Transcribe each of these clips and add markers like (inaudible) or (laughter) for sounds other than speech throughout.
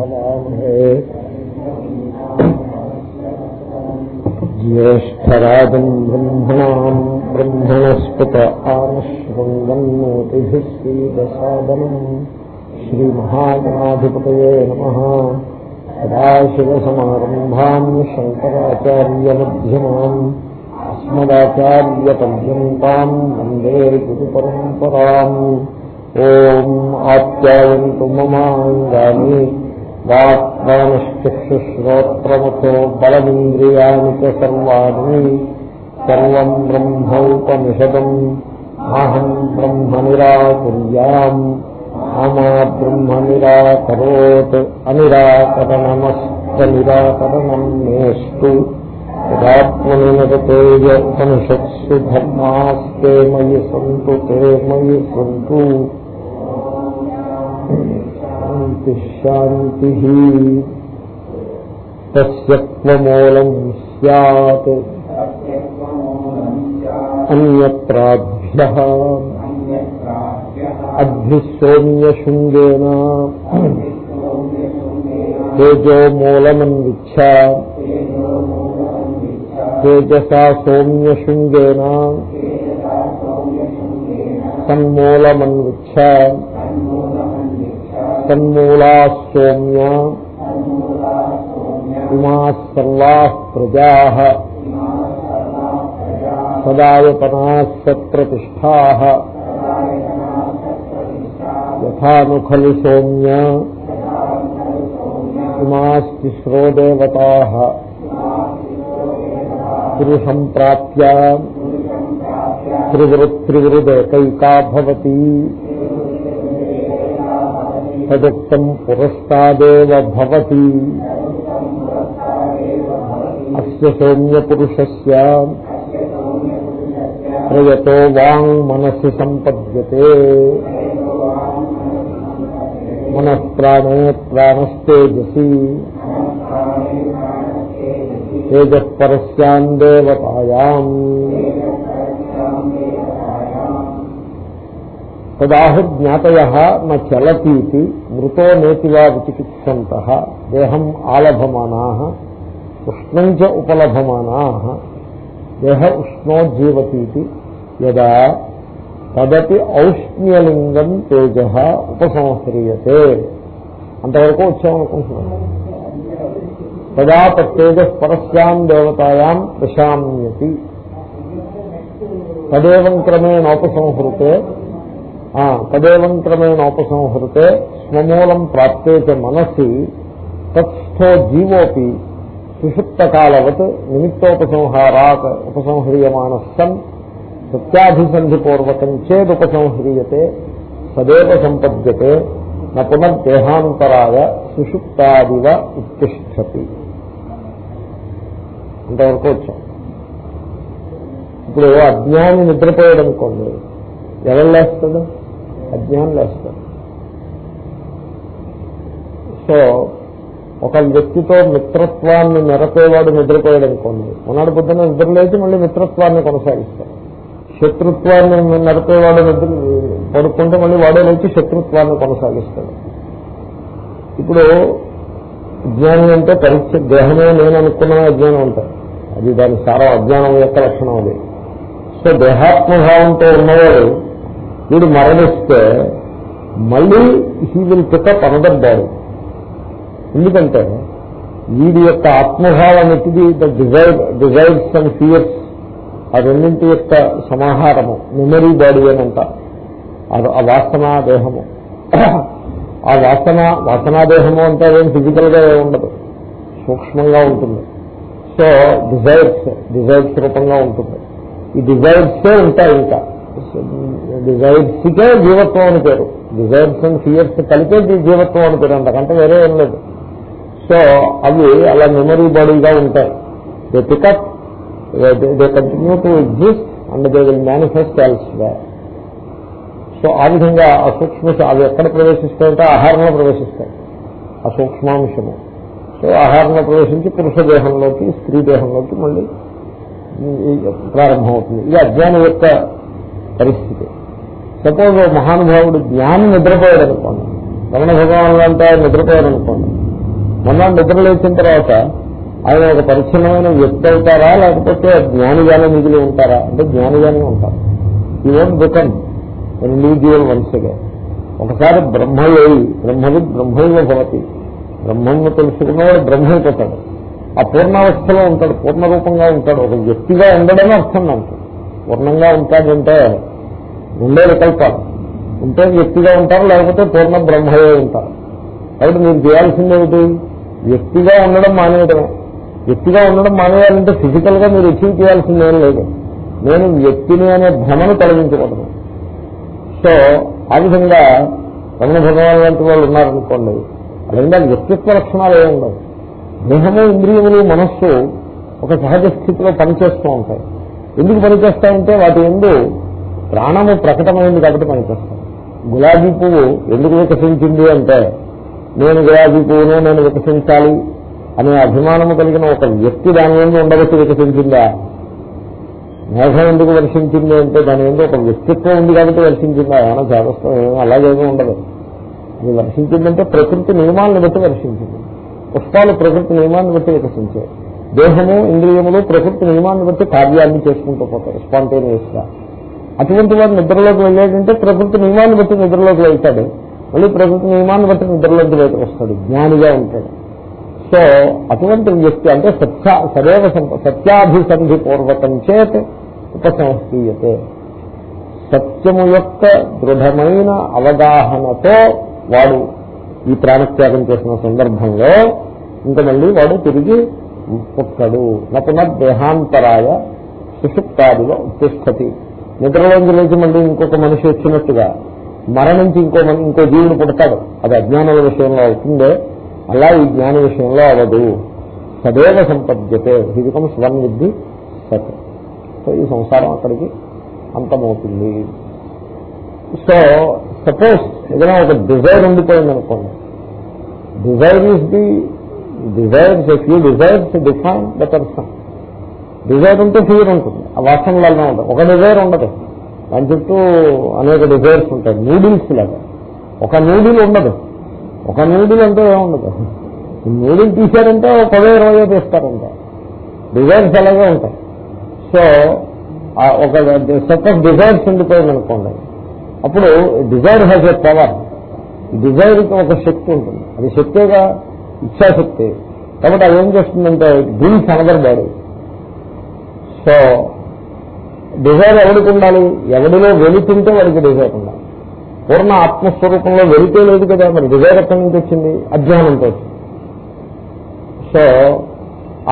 भवामहे ज्येष्ठराजम् ब्रह्मणाम् ब्रह्मणस्पत आनश्वङ्गन्नोतिभिः सीदसादनम् श्रीमहागणाधिपतये नमः सदाशिवसमारम्भाम् शङ्कराचार्यमध्यमाम् अस्मदाचार्यपर्यन्ताम् वन्दे गुरुपरम्पराम् ओम् आप्यायन्तु ममाङ्गानि వాక్ప్రాణిశ్చక్షుశ్రోత్రముఖో బలమింద్రియాణి సర్వాణి సర్వం బ్రహ్మౌపనిషదం అహం బ్రహ్మ నిరాకుర్యాం మమా బ్రహ్మ నిరాకరోత్ అనిరాకరణమస్త నిరాకరణం నేస్తు యథాత్మనిరతేయపనిషత్సు ధర్మాస్తే మయి సంతు మయి సంతు शान्तिशान्तिः तस्य त्वमूलम् स्यात् अन्यत्राभ्यः अभ्युसोम्यशृङ्गेन तेजोमूलमन्विच्छा तेजसा सौम्यशृङ्गेन तन्मूलमन्विच्छ తన్మూలా సోమ్య సన్మూలా ఇమా సర్వా ప్రజా సదాయతనా సత్ప్రతిష్టా యథాను ఖలు సోమ్య ఇమాస్తిస్రో దేవతా పురుషం ప్రాప్య త్రివృత్రివృదేకైకా భవతి తదుక్తం పురస్తాదేవ భవతి. అస్య సౌమ్యపురుషస్య. ప్రయతో వాంగ్ మనసి సంపద్యతే. మనఃప్రాణే ప్రాణస్తేజసి. తేజపరస్యాం దేవతాయాం. తదాహు జ్ఞాతయ చలతీతి మృతో నేతివా విచికిత్సంత దేహం ఆలభమానా ఉష్ణంచ ఉపలభమానా దేహ ఉష్ణోజీవతీతి యదా తదపి ఔష్ణ్యలింగం తేజ ఉపసంహ్రియతే. అంతవరకు వచ్చామనుకుంటున్నాను తదా తేజ పరస్యాం దేవతాయాం ప్రశామ్యతి. తదేవం క్రమేణోపసంహృతే తదేవం క్రమేణోపసంహృతే స్వమూలం ప్రాప్తే చ మనసి తత్స్థో జీవోపి సుషుప్తకాలవత్ నిమిత్తోపసంహారాత్ ఉపసంహ్రియమాణ సన్ సత్యాభిసంధిపూర్వకం చేదుపసంహ్రియతే సదేవ సంపద్యతే న పునర్దేహాంతరాయ సుషుప్తాదివ ఉత్తిష్టతి. అంతవరకు వచ్చాం. ఇప్పుడు అజ్ఞాని నిద్రపోయాడు అనుకోండి ఎవరు లేస్తాడు? అజ్ఞానం లేస్తారు సో ఒక వ్యక్తితో మిత్రత్వాన్ని నెరపేవాడు నిద్రపోయాడు అనుకోండి. మొన్నటి పొద్దున నిద్రలేసి మళ్ళీ మిత్రత్వాన్ని కొనసాగిస్తాడు. శత్రుత్వాన్ని నడిపేవాడు నిద్ర పడుకుంటే మళ్ళీ వాడే లేచి శత్రుత్వాన్ని కొనసాగిస్తాడు. ఇప్పుడు అజ్ఞానం అంటే పరీక్ష దేహమే నేను అనుకున్న అజ్ఞానం అంటారు. అది దాని సారా అజ్ఞానం యొక్క లక్షణం అది. సో దేహాత్మభావంతో ఉన్నవాడు వీడు మరణిస్తే మళ్ళీ he will pick up another body ఎందుకంటే వీడి యొక్క ఆత్మభావం ఎట్టిది the desire desires and fears ఆ రెండింటి యొక్క సమాహారము మెమరీ బాడీ అని అంటారు. ఆ వాసనా దేహము. ఆ వాసన వాసనాదేహము అంటే అదేం ఫిజికల్గా ఉండదు. సూక్ష్మంగా ఉంటుంది. సో డిజైర్స్ డిజైర్స్ రూపంగా ఉంటుంది. ఈ డిజైర్సే ఉంటాయి ఇంకా. డిజైర్స్కే జీవత్వం అని పేరు. డిజైర్స్ అండ్ ఫియర్స్ కలిపే జీవత్వం అని పేరు అంతకంటే వేరే ఏం లేదు. సో అవి అలా మెమరీ బాడీగా ఉంటాయి. They pick up they continue to exist and they will manifest else so ఆ విధంగా ఆ సూక్ష్మ అవి ఎక్కడ ప్రవేశిస్తాయంటే ఆహారంలో ప్రవేశిస్తాయి. ఆ సూక్ష్మాంశము. సో ఆహారంలో ప్రవేశించి పురుష దేహంలోకి స్త్రీ దేహంలోకి మళ్ళీ ప్రారంభమవుతుంది. ఇది అజ్ఞానం యొక్క పరిస్థితి. సపోజ్ మహానుభావుడు జ్ఞానం నిద్రపోయాడు అనుకోండి రమణ భగవాన్ అంటే ఆయన నిద్రపోయాడు అనుకోండి మొన్న నిద్ర లేచిన తర్వాత ఆయన ఒక పరిచ్ఛిన్నమైన వ్యక్తి అవుతారా? లేకపోతే జ్ఞానిగానే మిగిలి ఉంటారా? అంటే జ్ఞానిగానే ఉంటారు. ఈ ఓన్ బికమ్ ఇండివిజువల్ మనిషిగా ఒకసారి బ్రహ్మయ్యి బ్రహ్మవి బ్రహ్మయ్య భవతి. బ్రహ్మను తెలుసుకున్నవాడు బ్రహ్మైపోతాడు ఆ పూర్ణావస్థలో ఉంటాడు పూర్ణ రూపంగా ఉంటాడు. ఒక వ్యక్తిగా ఉండడమే అర్థం నాకు. పూర్ణంగా ఉంటాడంటే ఉండే వికల్పాలు. ఉంటే వ్యక్తిగా ఉంటారు లేకపోతే పూర్ణ బ్రహ్మయే ఉంటారు. కాబట్టి మీరు చేయాల్సిందేమిటి? వ్యక్తిగా ఉండడం మానేయడమే వ్యక్తిగా ఉండడం మానేయాలంటే ఫిజికల్గా మీరు అచీవ్ చేయాల్సిందేం లేదు. నేను వ్యక్తిని అనే భ్రమను తొలగించకూడదు. సో ఆ విధంగా రమణ భగవాన్ లాంటి వాళ్ళు ఉన్నారనుకోండి అలాగే వ్యక్తిత్వ లక్షణాలు ఏమి ఉండవు దేహము ఇంద్రియములు మనస్సు ఒక సహజ స్థితిలో పనిచేస్తూ ఉంటాయి. ఎందుకు పనిచేస్తాయంటే వాటి ఎందు ప్రాణము ప్రకటమైంది కాబట్టి పనిచేస్తాయి గులాబీ పువ్వు ఎందుకు వికసించింది అంటే నేను గులాబీ పువ్వును నేను వికసించాలి అనే అభిమానము కలిగిన ఒక వ్యక్తి దాని ఎందు ఉండబట్టి వికసించిందా? మేఘం ఎందుకు వర్షించింది అంటే దాని మీద ఒక వ్యక్తిత్వం ఉంది కాబట్టి వర్షించిందా? ఏమైనా చేదస్తం ఏమో అలాగేమీ ఉండదు. అది వర్షించిందంటే ప్రకృతి నియమాలను బట్టి వర్షించింది. పుష్పాలు ప్రకృతి నియమాన్ని బట్టి వికసించాయి. దేహము ఇంద్రియములు ప్రకృతి నియమాన్ని బట్టి కార్యాన్ని చేసుకుంటూ పోతారు స్పాంటేనియస్గా అటువంటి వాడు నిద్రలోకి వెళ్ళాడంటే ప్రకృతి నియమాన్ని బట్టి నిద్రలోకి వెళ్తాడు. మళ్ళీ ప్రకృతి నియమాన్ని బట్టి నిద్రలోకి బయటకు వస్తాడు జ్ఞానిగా ఉంటాడు. సో అటువంటి వ్యక్తి అంటే సత్య సदैవ సత్యాభిసంధి పూర్వకం చేత ఉపసంస్థీయతే సత్యము యొక్క దృఢమైన అవగాహనతో వాడు ఈ ప్రాణత్యాగం చేసిన సందర్భంలో ఇంకా మళ్ళీ వాడు తిరిగి పుట్టడు నపున దేహాంతరాయ సుషుప్తాదిలో ఉత్తిష్టతి నిద్రలోంచి లేచి మళ్ళీ ఇంకొక మనిషి వచ్చినట్టుగా మరణించి ఇంకో ఇంకో జీవుని పుడతాడు. అది అజ్ఞానుల విషయంలో అవుతుందే అలా ఈ జ్ఞాన విషయంలో అవదు. సదేవ సంపద్యతే. ఇది becomes one with the Sat so ఈ సంసారం అక్కడికి అంతమవుతుంది. సో సపోజ్ ఏదైనా ఒక డిజైర్ ఉండిపోయింది అనుకోండి desire is the desires few desires define the person desire ఉంటే ఫియర్ ఉంటుంది. ఆ వాసనలలో ఉంటుంది ఒక డిజైర్ ఉండదు. దాని చుట్టూ అనేక డిజైర్స్ ఉంటాయి. నూడిల్స్ లాగా. ఒక నూడిల్ ఉండదు. ఒక నూడిల్ అంటే ఏముండదు నూడిల్ తీశారంటే ఒక పదో ఇరవయో తీస్తారంటే డిజైర్స్ అలాగే ఉంటాయి. సో ఒక సెట్ ఆఫ్ డిజైర్స్ ఉండిపోయింది అనుకోండి అప్పుడు డిజైర్ హ్యాజ్ ఎ పవర్ డిజైర్కి ఒక శక్తి ఉంటుంది. అది శక్తిగా ఇచ్చాశక్తి. కాబట్టి అది ఏం చేస్తుందంటే brings another body so desire ఎవరికి ఉండాలి? ఎవడిలో వెళుతుంటే వాడికి డిజైర్ ఉండాలి. పూర్ణ ఆత్మస్వరూపంలో వెళితే లేదు కదా మరి డిజైర్ ఎక్కడి నుంచి వచ్చింది? అజ్ఞానంతో సో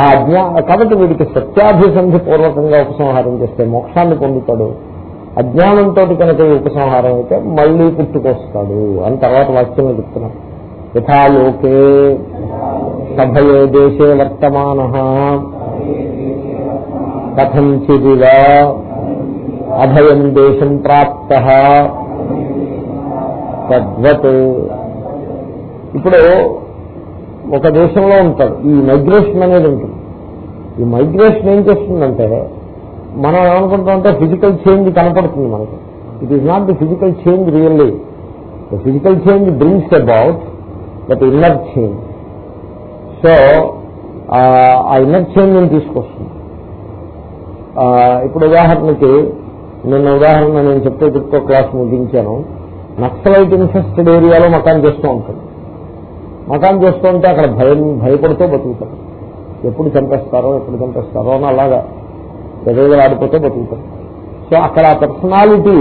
ఆ అజ్ఞా కాబట్టి వీడికి సత్యాభిసంధి పూర్వకంగా ఉపసంహారం చేస్తే మోక్షాన్ని పొందుతాడు. అజ్ఞానంతో కనుక ఉపసంహారం అయితే మళ్ళీ పుట్టుకొస్తాడు అని తర్వాత వాక్యం చెప్తున్నాం. యథాలోకే సభయే దేశే వర్తమాన కథంచిదివ అభయం దేశం ప్రాప్త తద్వత్. ఇప్పుడు ఒక దేశంలో ఉంటాడు ఈ మైగ్రేషన్ అనేది ఉంటుంది. ఈ మైగ్రేషన్ ఏం చేస్తుందంటే మనం ఏమనుకుంటామంటే ఫిజికల్ చేంజ్ కనపడుతుంది మనకి. It is not the physical change really the physical change brings about but inner change so ఆ ఇన్నర్ చేంజ్ తీసుకొస్తుంది ఆ, ఇప్పుడు ఉదాహరణకి నిన్న ఉదాహరణ నేను చెప్తే చెప్తూ క్లాస్ ముగించాను. నక్సలైట్ ఇన్ఫెస్టెడ్ ఏరియాలో మకాన్ చేస్తూ ఉంటుంది మకాన్ చేస్తూ ఉంటే అక్కడ భయం భయపడుతూ బతుకుతాడు. ఎప్పుడు చంపేస్తారో ఎప్పుడు చంపేస్తారో అని అలాగా ఎదురుగా ఆడిపోతే బతుకుతాడు. సో అక్కడ ఆ పర్సనాలిటీ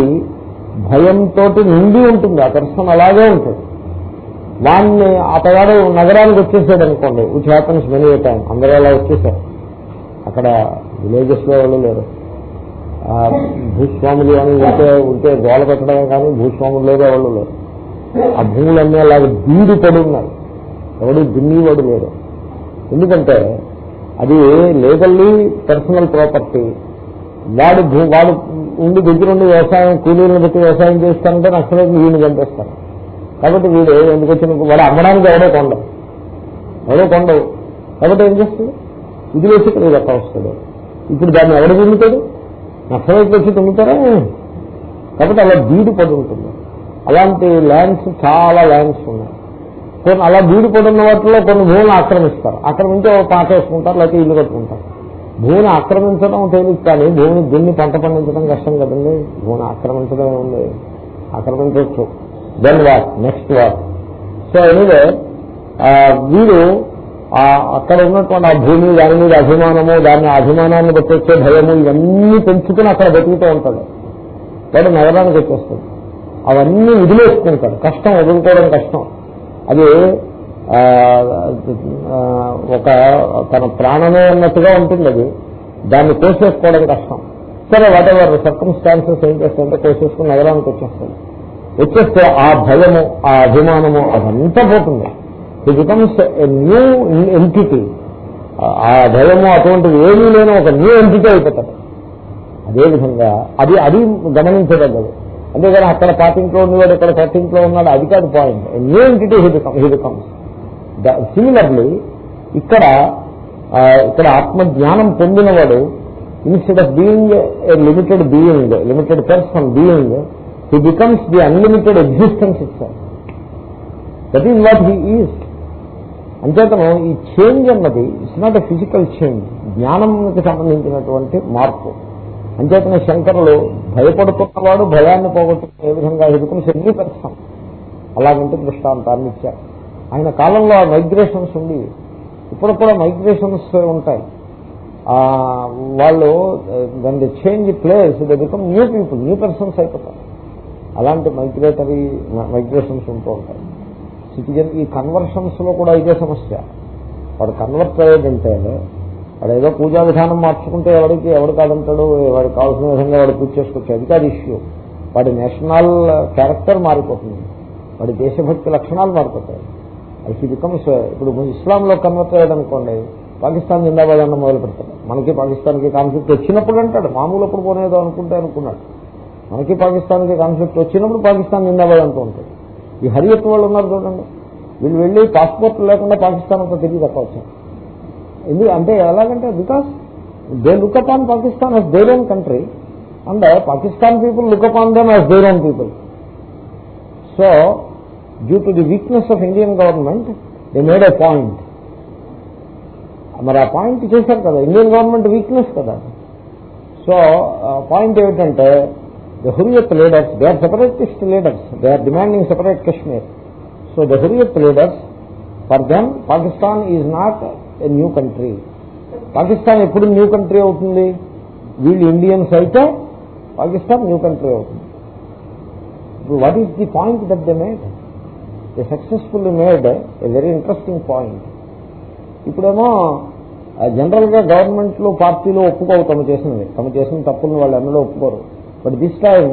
భయంతో నిండి ఉంటుంది. ఆ పర్సన్ అలాగే ఉంటుంది వాడిని అతగాడు నగరానికి వచ్చేసాడు అనుకోండి విచ్ హ్యాపన్స్ మెనీ టైం అందరూ అలా వచ్చేసారు. అక్కడ విలేజెస్లో వాళ్ళు లేరు. ఆ, భూస్వాములు అని ఉంటే ఉంటే గోల పెట్టడమే కానీ భూస్వాములు లేదు వాళ్ళు లేరు. ఆ భూములన్నీ అలాగే బీడి పడి ఉన్నాయి. ఎవడు దున్నివాడు లేరు. ఎందుకంటే అది లీగల్లీ పర్సనల్ ప్రాపర్టీ వాడు వాడు ఉండి దగ్గరుండి వ్యవసాయం కూలీలను పెట్టి వ్యవసాయం చేస్తానంటే నష్టం వీళ్ళు చంపేస్తారు. కాబట్టి వీడు ఎందుకు వచ్చిన వాడు అమ్మడానికి ఎవడో కొండవు ఎవడో కొండవు కాబట్టి ఏం చేస్తుంది ఇది వేసి ఇక్కడ ఎక్కడ వస్తాడు. ఇప్పుడు దాన్ని ఎవడు దున్నుతాడు? నష్టమైపు వచ్చి తిమ్ముతారా కాబట్టి అలా బీడు పడి ఉంటుంది. అలాంటి ల్యాండ్స్ చాలా ల్యాండ్స్ ఉన్నాయి. కొన్ని అలా బీడు పడున్న వాటిలో కొన్ని భూములు ఆక్రమిస్తారు. ఆక్రమించే ఒక పాట వేసుకుంటారు లేకపోతే ఇల్లు కట్టుకుంటారు. భూమిని ఆక్రమించడం తేలిక కానీ భూమిని దున్ని పంట పండించడం కష్టం కదండి. భూమిని ఆక్రమించడం ఉంది. ఆక్రమించవచ్చు. Then what next what so anyway వీరు ఆ అక్కడ ఉన్నటువంటి ఆ భూమి దాని మీద అభిమానము దాని అభిమానాన్ని బట్టి వచ్చే భయము ఇవన్నీ పెంచుకుని అక్కడ బతుకుతూ ఉంటాడు. వాడు నగరానికి వచ్చేస్తాడు. అవన్నీ వదిలేసుకుంటాడు. కష్టం వదులుకోవడం కష్టం. అది ఆ, ఒక తన ప్రాణమే అన్నట్టుగా ఉంటుంది అది. దాన్ని కోసేసుకోవడం కష్టం. సరే వాట్ ఎవర్ సర్కమ్స్టాన్సెస్ ఏం చేస్తాడంటే కోసేసుకుని నగరానికి వచ్చేస్తాడు. వచ్చేస్తే ఆ భయము ఆ అభిమానము అదంతా పోతుంది. It becomes a new entity ఆ భయము అటువంటిది ఏమీ లేని ఒక న్యూ ఎంటిటీ అయిపోతాడు అదేవిధంగా అది అది గమనించదగ్గదు. అంతేగాని అక్కడ పాటింట్లో ఉన్నవాడు ఇక్కడ పట్టింట్లో ఉన్నాడు అది కాదు point new entity he becomes similarly ఇక్కడ ఆ, ఇక్కడ ఆత్మజ్ఞానం పొందినవాడు instead of being a limited being limited person being he becomes the unlimited existence it's that is what he is అంచేతను ఈ చేంజ్ అన్నది it's not a physical change జ్ఞానంకి సంబంధించినటువంటి మార్పు. అంచేతనే శంకరులు భయపడుతున్నవాడు భయాన్ని పోగొట్టుకుని ఏ విధంగా ఎదుర్కొని శరీర పెడతాం అలాగంటే దృష్టాంతాన్ని ఇచ్చారు. ఆయన కాలంలో ఆ మైగ్రేషన్స్ ఉండి ఇప్పుడు కూడా మైగ్రేషన్స్ ఉంటాయి. ఆ, వాళ్ళు దాని change place they become new people new persons అయిపోతారు. అలాంటి మైగ్రేటరీ మైగ్రేషన్స్ ఉంటూ ఉంటాయి. సిటిజన్ ఈ కన్వర్షన్స్లో కూడా ఇదే సమస్య. వాడు కన్వర్ట్ అయ్యేదంటే వాడు ఏదో పూజా విధానం మార్చుకుంటే ఎవరికి ఎవరు కాదంటాడు వాడికి కావాల్సిన విధంగా వాడు పూజ చేసుకోవచ్చు అది కాదు ఇష్యూ. వాడి నేషనల్ క్యారెక్టర్ మారిపోతుంది. వాడి దేశభక్తి లక్షణాలు మారిపోతాయి. అది బికమ్స్ ఇప్పుడు ఇస్లాంలో కన్వర్ట్ అయ్యాడనుకోండి పాకిస్తాన్ జిందాబాద్ అన్న మొదలు పెడతాడు మనకి పాకిస్తాన్కి కాన్ఫ్లిక్ట్ వచ్చినప్పుడు అంటాడు మామూలు అప్పుడు పోనేదో అనుకుంటే అనుకున్నాడు. మనకి పాకిస్తాన్కి కాన్ఫ్లిక్ట్ వచ్చినప్పుడు పాకిస్తాన్ జిందాబాద్ అంటూ ఉంటుంది. ఈ హరియత్ వాళ్ళు ఉన్నారు చూడండి. వీళ్ళు వెళ్ళి పాస్పోర్ట్ లేకుండా పాకిస్తాన్ అంతా తిరిగి తప్పవచ్చు ఎందుకు? అంటే ఎలాగంటే because they look upon Pakistan as their own country and Pakistan people look upon them as their own people so due to the weakness of Indian government they made a point మరి ఆ point చేశారు కదా. Indian government weakness కదా. So point ఏమిటంటే the Hurriyat leaders, they are separatist leaders, they are demanding separate Kashmir so the Hurriyat leaders, for them, Pakistan is not a new country Pakistan ఎప్పుడు new country అవుతుంది? వీళ్ళు Indians అయితే Pakistan new country అవుతుంది. ఇప్పుడు what is the point that the made they successful made a very interesting point ఇప్పుడేమో జనరల్గా గవర్నమెంట్లు పార్టీలు ఒప్పుకోవు తమ చేసింది తమ చేసిన తప్పులను వాళ్ళు ఎన్నడూ ఒప్పుకోరు. But this time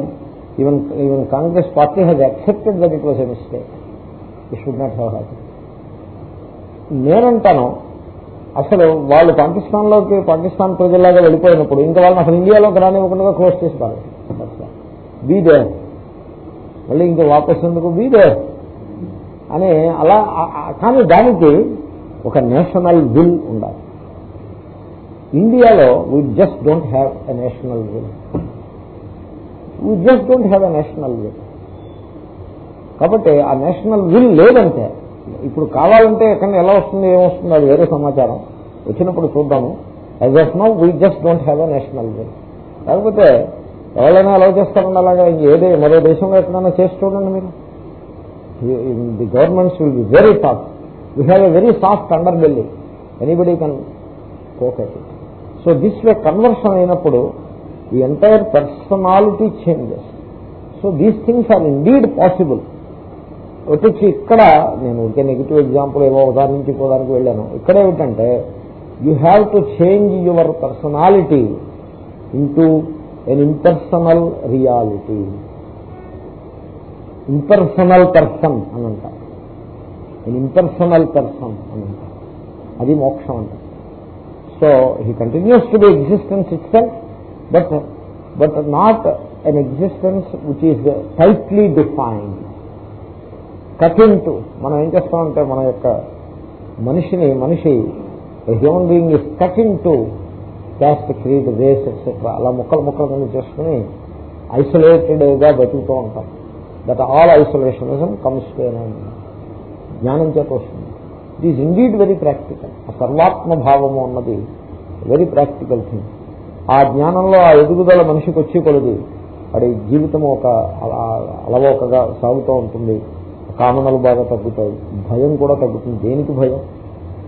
even even Congress party has accepted that it was a mistake it should not have happy నేనంటాను అసలు వాళ్ళు పాకిస్తాన్లోకి పాకిస్తాన్ ప్రజల్లాగా వెళ్ళిపోయినప్పుడు ఇంకా వాళ్ళని అసలు ఇండియాలోకి రానివ్వకుండా క్లోజ్ చేస్తారు బీదే మళ్ళీ ఇంకా వాపస్ ఎందుకు? బీదే అని అలా కానీ దానికి ఒక నేషనల్ విల్ ఉండాలి. ఇండియాలో we just don't have a national will we just don't have a national will. కాబట్టి ఆ నేషనల్ విల్ లేదంటే ఇప్పుడు కావాలంటే ఎక్కడ ఎలా వస్తుంది ఏమొస్తుంది అది వేరే సమాచారం. వచ్చినప్పుడు చూద్దాము. As of now we just don't have a national will లేకపోతే ఎవరైనా అలౌ చేస్తారండి అలాగా ఏదే మరో దేశంలో ఎక్కడైనా చేసి చూడండి మీరు. The governments will be very soft we have a very soft underbelly anybody can కోకెట్ so this way conversion అయినప్పుడు the entire personality changes so these things are indeed possible వచ్చి ఇక్కడ నేను ఇంకే నెగిటివ్ ఎగ్జాంపుల్ ఏవో ఉదాహరించుకోవడానికి వెళ్ళాను. ఇక్కడ ఏమిటంటే you have to change your personality into an impersonal reality impersonal person అని అంటారు. ఎన్ ఇంపర్సనల్ పర్సన్ అని అంటారు. అది మోక్షం అంటారు. So he continues to the existence itself but but not an existence which is tightly defined cutting to మనం ఏం చేస్తామంటే మన యొక్క మనిషిని మనిషి human being is cutting to caste creed race etcetera అలా ముక్కలు ముక్కలు కింద చేసుకుని ఐసోలేటెడ్గా బతుకుతూ ఉంటాం. That all isolationism comes to జ్ఞానం చేత వస్తుంది. It is indeed very practical ఆ సర్వాత్మ భావము అన్నది వెరీ ప్రాక్టికల్ థింగ్ ఆ జ్ఞానంలో ఆ ఎదుగుదల మనిషికి వచ్చి కొలది. వాడి జీవితం ఒక అలవోకగా సాగుతూ ఉంటుంది. కామనలు బాగా తగ్గుతాయి. భయం కూడా తగ్గుతుంది. దేనికి భయం?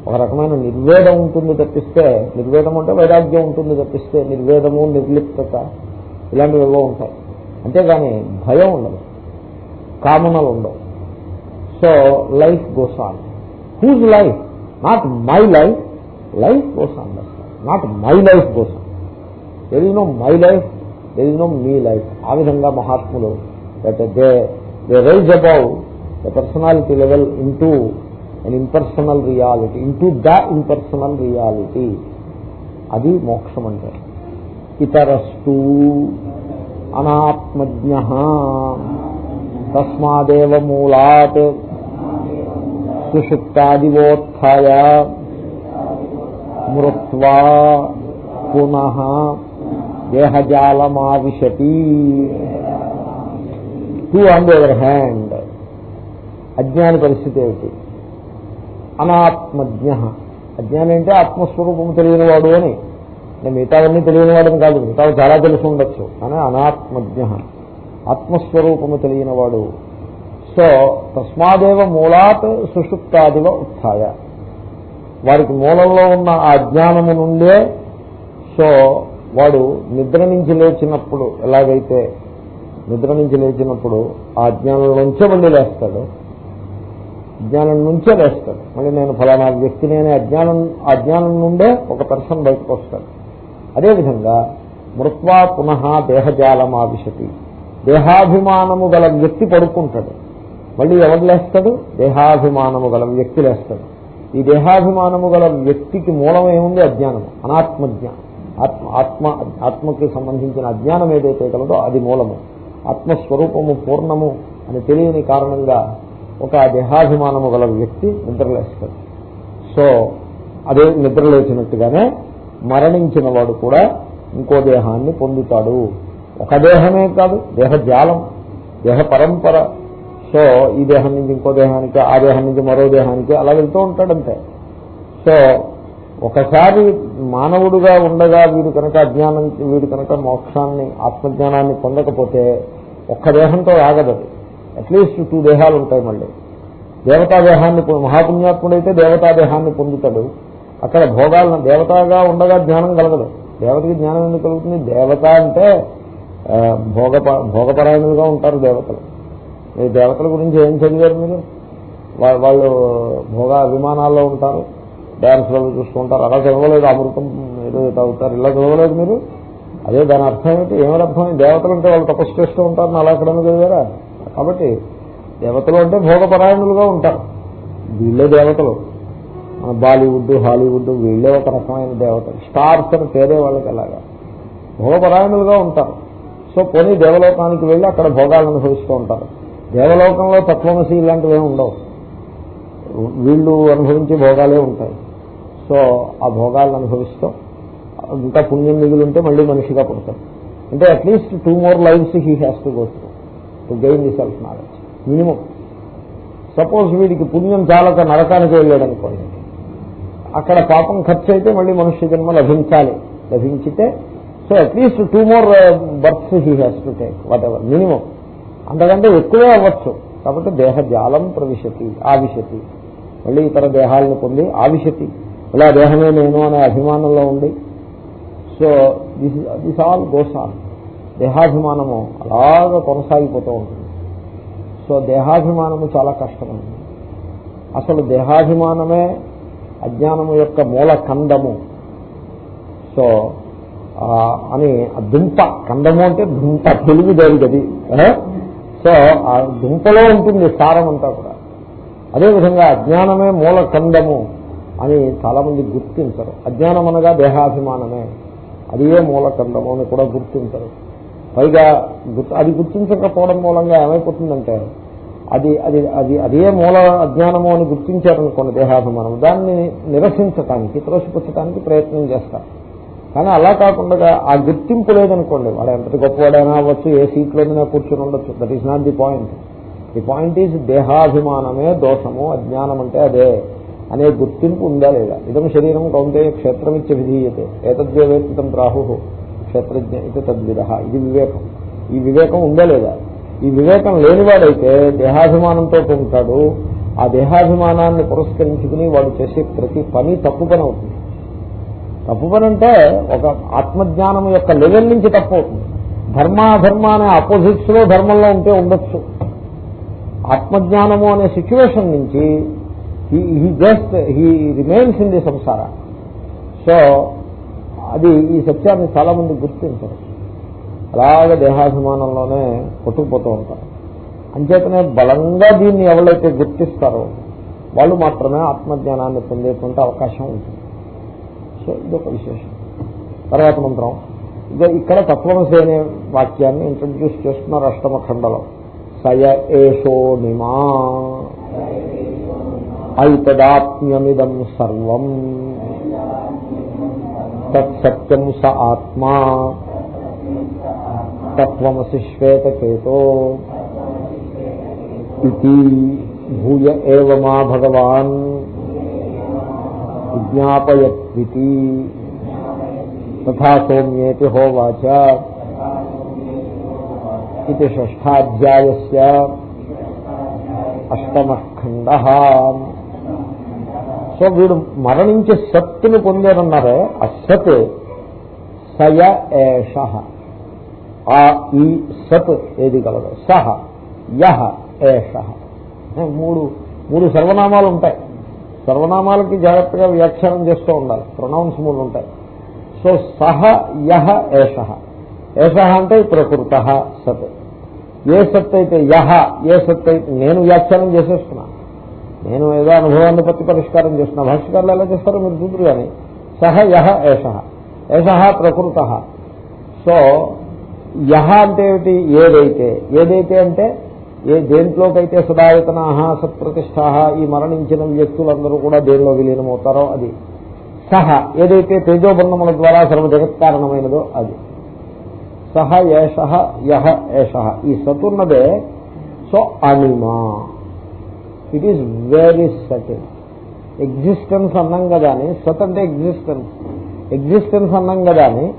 ఒక రకమైన నిర్వేదం ఉంటుంది తప్పిస్తే నిర్వేదం అంటే వైరాగ్యం ఉంటుంది తప్పిస్తే నిర్వేదము నిర్లిప్తత ఇలాంటివి ఏవో ఉంటాయి. అంతేగాని భయం ఉండదు. కామనలు ఉండవు. So life goes on. Whose life? Not my life. Life goes on. Not my life goes there is no my life there is no me life ఆ విధంగా మహాత్ములు that they they rise above the personality level in into an impersonal reality in into the impersonal reality అది మోక్షం అంటారు. ఇతరస్తు అనాత్మజ్ఞ తస్మాదేవ మూలాత్ సుషుప్తాదివోత్య మృత్వా పునః దేహజాలమావిశతి. Two on the other hand అజ్ఞాన పరిస్థితి ఏమిటి? అనాత్మజ్ఞ. అజ్ఞానం అంటే ఆత్మస్వరూపం తెలియని వాడు అని. నేను మిగతావన్నీ తెలియనివాడని కాదు మిగతావి చాలా తెలిసి ఉండొచ్చు. కానీ అనాత్మజ్ఞ ఆత్మస్వరూపము తెలియని వాడు సో తస్మాదేవ మూలాత్ సుషుప్తాదివ ఉత్థాయ. వారికి మూలంలో ఉన్న ఆ అజ్ఞానము నుండే సో వాడు నిద్ర నుంచి లేచినప్పుడు ఎలాగైతే నిద్ర నుంచి లేచినప్పుడు ఆ అజ్ఞానం నుంచే మళ్ళీ లేస్తాడు. అజ్ఞానం నుంచే లేస్తాడు. మళ్ళీ నేను ఫలానా వ్యక్తిని అనే అజ్ఞానం అజ్ఞానం నుండే ఒక పర్సన్ బయటకు వస్తాడు. అదేవిధంగా మృత్వా పునః దేహజాలం ఆవిశతి దేహాభిమానము గల వ్యక్తి పడుకుంటాడు. మళ్ళీ ఎవరు లేస్తాడు? దేహాభిమానము గల వ్యక్తి లేస్తాడు. ఈ దేహాభిమానము గల వ్యక్తికి మూలం ఏముంది? అజ్ఞానము. అనాత్మజ్ఞానం. ఆత్మ ఆత్మ ఆత్మకి సంబంధించిన అజ్ఞానం ఏదైతే కలదో అది మూలము. ఆత్మస్వరూపము పూర్ణము అని తెలియని కారణంగా ఒక దేహాభిమానము గల వ్యక్తి నిద్రలేస్తాడు. సో అదే నిద్రలేచినట్టుగానే మరణించిన వాడు కూడా ఇంకో దేహాన్ని పొందుతాడు. ఒక దేహమే కాదు దేహజాలం దేహ పరంపర. సో ఈ దేహం నుంచి ఇంకో దేహానికి ఆ దేహం నుంచి మరో దేహానికి అలా వెళ్తూ ఉంటాడంతే. సో ఒకసారి మానవుడుగా ఉండగా వీడు కనుక అజ్ఞానం వీడు కనుక మోక్షాన్ని ఆత్మజ్ఞానాన్ని పొందకపోతే ఒక్క దేహంతో ఆగదు అట్లీస్ట్ టూ దేహాలు ఉంటాయి మళ్ళీ. దేవతా దేహాన్ని మహాపుణ్యాత్ముడైతే దేవతా దేహాన్ని పొందుతాడు. అక్కడ భోగాలను దేవతగా ఉండగా జ్ఞానం కలగదు. దేవతకి జ్ఞానం ఎందుకు కలుగుతుంది? దేవత అంటే భోగ భోగపరాయణులుగా ఉంటారు దేవతలు. మీరు దేవతల గురించి ఏం చదివారు మీరు? వాళ్ళు భోగ అభిమానాల్లో ఉంటారు. డ్యాన్స్లో చూస్తూ ఉంటారు అలా చదవలేదు అమృతం ఏదో తాగుతారు. ఇలా చదవలేదు మీరు? అదే దాని అర్థం ఏంటి? ఏమైనా అర్థం? దేవతలు అంటే వాళ్ళు తపస్సు చేస్తూ ఉంటారు అలా ఎక్కడ చదివారా? కాబట్టి దేవతలు అంటే భోగపరాయణులుగా ఉంటారు. వీళ్ళే దేవతలు. బాలీవుడ్ హాలీవుడ్ వీళ్ళే ఒక రకమైన దేవతలు. స్టార్స్ అని పేరే వాళ్ళకి అలాగా. భోగపరాయణులుగా ఉంటారు. సో పోనీ దేవలోకానికి వెళ్ళి అక్కడ భోగాలను అనుభవిస్తూ ఉంటారు. దేవలోకంలో తత్వమసి ఇలాంటివి ఏమి ఉండవు. వీళ్ళు అనుభవించే భోగాలే ఉంటాయి. సో ఆ భోగాలను అనుభవిస్తూ ఇంకా పుణ్యం మిగులుంటే ఉంటే మళ్ళీ మనిషిగా పుడతాడు. అంటే at least two more lives he has to go through to gain the self knowledge minimum suppose వీడికి పుణ్యం చాలక నరకానికి వెళ్ళాడు అనుకోండి అక్కడ పాపం ఖర్చు అయితే మళ్ళీ మనుష్య జన్మ లభించాలి. లభించితే so at least two more births he has to take whatever minimum అంతకంటే ఎక్కువే అవ్వచ్చు. కాబట్టి దేహజాలం ప్రవిశతి ఆవిశతి. మళ్ళీ ఇతర దేహాలను పొంది ఆవిశతి. ఇలా దేహమే నేను అనే అభిమానంలో ఉండి. So this this all goes on దేహాభిమానము అలాగా కొనసాగిపోతూ ఉంటుంది. సో దేహాభిమానము చాలా కష్టమైంది అసలు దేహాభిమానమే అజ్ఞానము యొక్క మూల కందము సో అని దుంప కందము అంటే దుంప తెలుగు దానికి అది. సో ఆ దుంపలో ఉంటుంది సారం అంతా కూడా. అదేవిధంగా అజ్ఞానమే మూల కందము అని చాలా మంది గుర్తించరు. అజ్ఞానం అనగా దేహాభిమానమే. అది ఏ మూలకండము అని కూడా గుర్తించరు. పైగా అది గుర్తించకపోవడం మూలంగా ఏమైపోతుందంటే అది అది అది అదే మూల అజ్ఞానము అని గుర్తించారనుకోండి దేహాభిమానం దాన్ని నిరసించటానికి త్రోసిపుచ్చటానికి ప్రయత్నం చేస్తారు. కానీ అలా కాకుండా ఆ గుర్తింపు లేదనుకోండి వాడు ఎంతటి గొప్పవాడైనా అవ్వచ్చు ఏ సీట్లోనైనా కూర్చొని ఉండొచ్చు. That is not the point the point is దేహాభిమానమే దోషము అజ్ఞానం అంటే అదే. అనే గుర్తింపు ఉందా లేదా? ఇదం శరీరం కౌంటేయ క్షేత్రమిత్య విధీయతే. ఏతద్వేవేత్తం రాహు క్షేత్రజ్ఞ ఇది తద్విధ ఇది వివేకం. ఈ వివేకం ఉందా లేదా? ఈ వివేకం లేనివాడైతే దేహాభిమానంతో ఉంటాడు ఆ దేహాభిమానాన్ని పురస్కరించుకుని వాడు చేసే ప్రతి పని తప్పు పని అవుతుంది. తప్పు పని అంటే ఒక ఆత్మజ్ఞానం యొక్క లెవెల్ నుంచి తప్పు అవుతుంది. ధర్మాధర్మ అనే అపోజిట్స్లో ధర్మంలో ఉంటే ఉండొచ్చు. ఆత్మజ్ఞానము అనే సిచ్యువేషన్ నుంచి he just he remains in the సంసార సో అది ఈ సత్యాన్ని చాలా మంది గుర్తించరు. అలాగే దేహాభిమానంలోనే కొట్టుకుపోతూ ఉంటారు. అంచేతనే బలంగా దీన్ని ఎవరైతే గుర్తిస్తారో వాళ్ళు మాత్రమే ఆత్మజ్ఞానాన్ని పొందేటువంటి అవకాశం ఉంటుంది. సో ఇదొక విశేషం. తర్వాత మంత్రం. ఇక ఇక్కడ తత్వమసి అనే వాక్యాన్ని ఇంట్రడ్యూస్ చేస్తున్నారు అష్టమ ఖండలో సయ ఏషో నిమా. ఐతదాత్మ్యమిదం సర్వం. తత్సత్యం స ఆత్మా. తత్వమసి శ్వేతకేతో. ఇది భూయ ఏవ మా భగవాన్. విజ్ఞాపయత్వితి. తథా సౌమ్యేతి హోవాచ. ఇది షష్టాధ్యాయస్య అష్టమఖండ. సో వీడు మరణించి సత్తును పొందారన్నారే ఆ సత్ సయ ఏష. ఆ ఈ సత్ ఏది కలదు సహ యహ ఏష. మూడు మూడు సర్వనామాలు ఉంటాయి. సర్వనామాలకి జాగ్రత్తగా వ్యాఖ్యానం చేస్తూ ఉండాలి. ప్రొనౌన్స్ మూడు ఉంటాయి. సో సహ యహ ఏష. ఏష అంటే ప్రకృత సత్. ఏ సత్ అయితే యహ ఏ సత్ అయితే నేను వ్యాఖ్యానం చేసేస్తున్నాను. నేను ఏదో అనుభవాన్ని బట్టి పరిష్కారం చేసిన భాష్యకారులు ఎలా చేస్తారో మీరు చూద్దరు కానీ సహ యహ ఏష. ఏష ప్రకృత. సో యహ అంటే ఏమిటి? ఏదైతే. ఏదైతే అంటే ఏ దేంట్లోకైతే సదాయతన సత్ప్రతిష్ఠా ఈ మరణించిన వ్యక్తులందరూ కూడా దేనిలో విలీనమవుతారో అది. సహ ఏదైతే తేజోబంధముల ద్వారా సర్వ జగత్కారణమైనదో అది. సహ ఏష యహ ఏష. ఈ సతున్నదే so Anima it is very subtle existence అన్నాం కదా అని సత్ అంటే ఎగ్జిస్టెన్స్ ఎగ్జిస్టెన్స్ అన్నాం కదా అని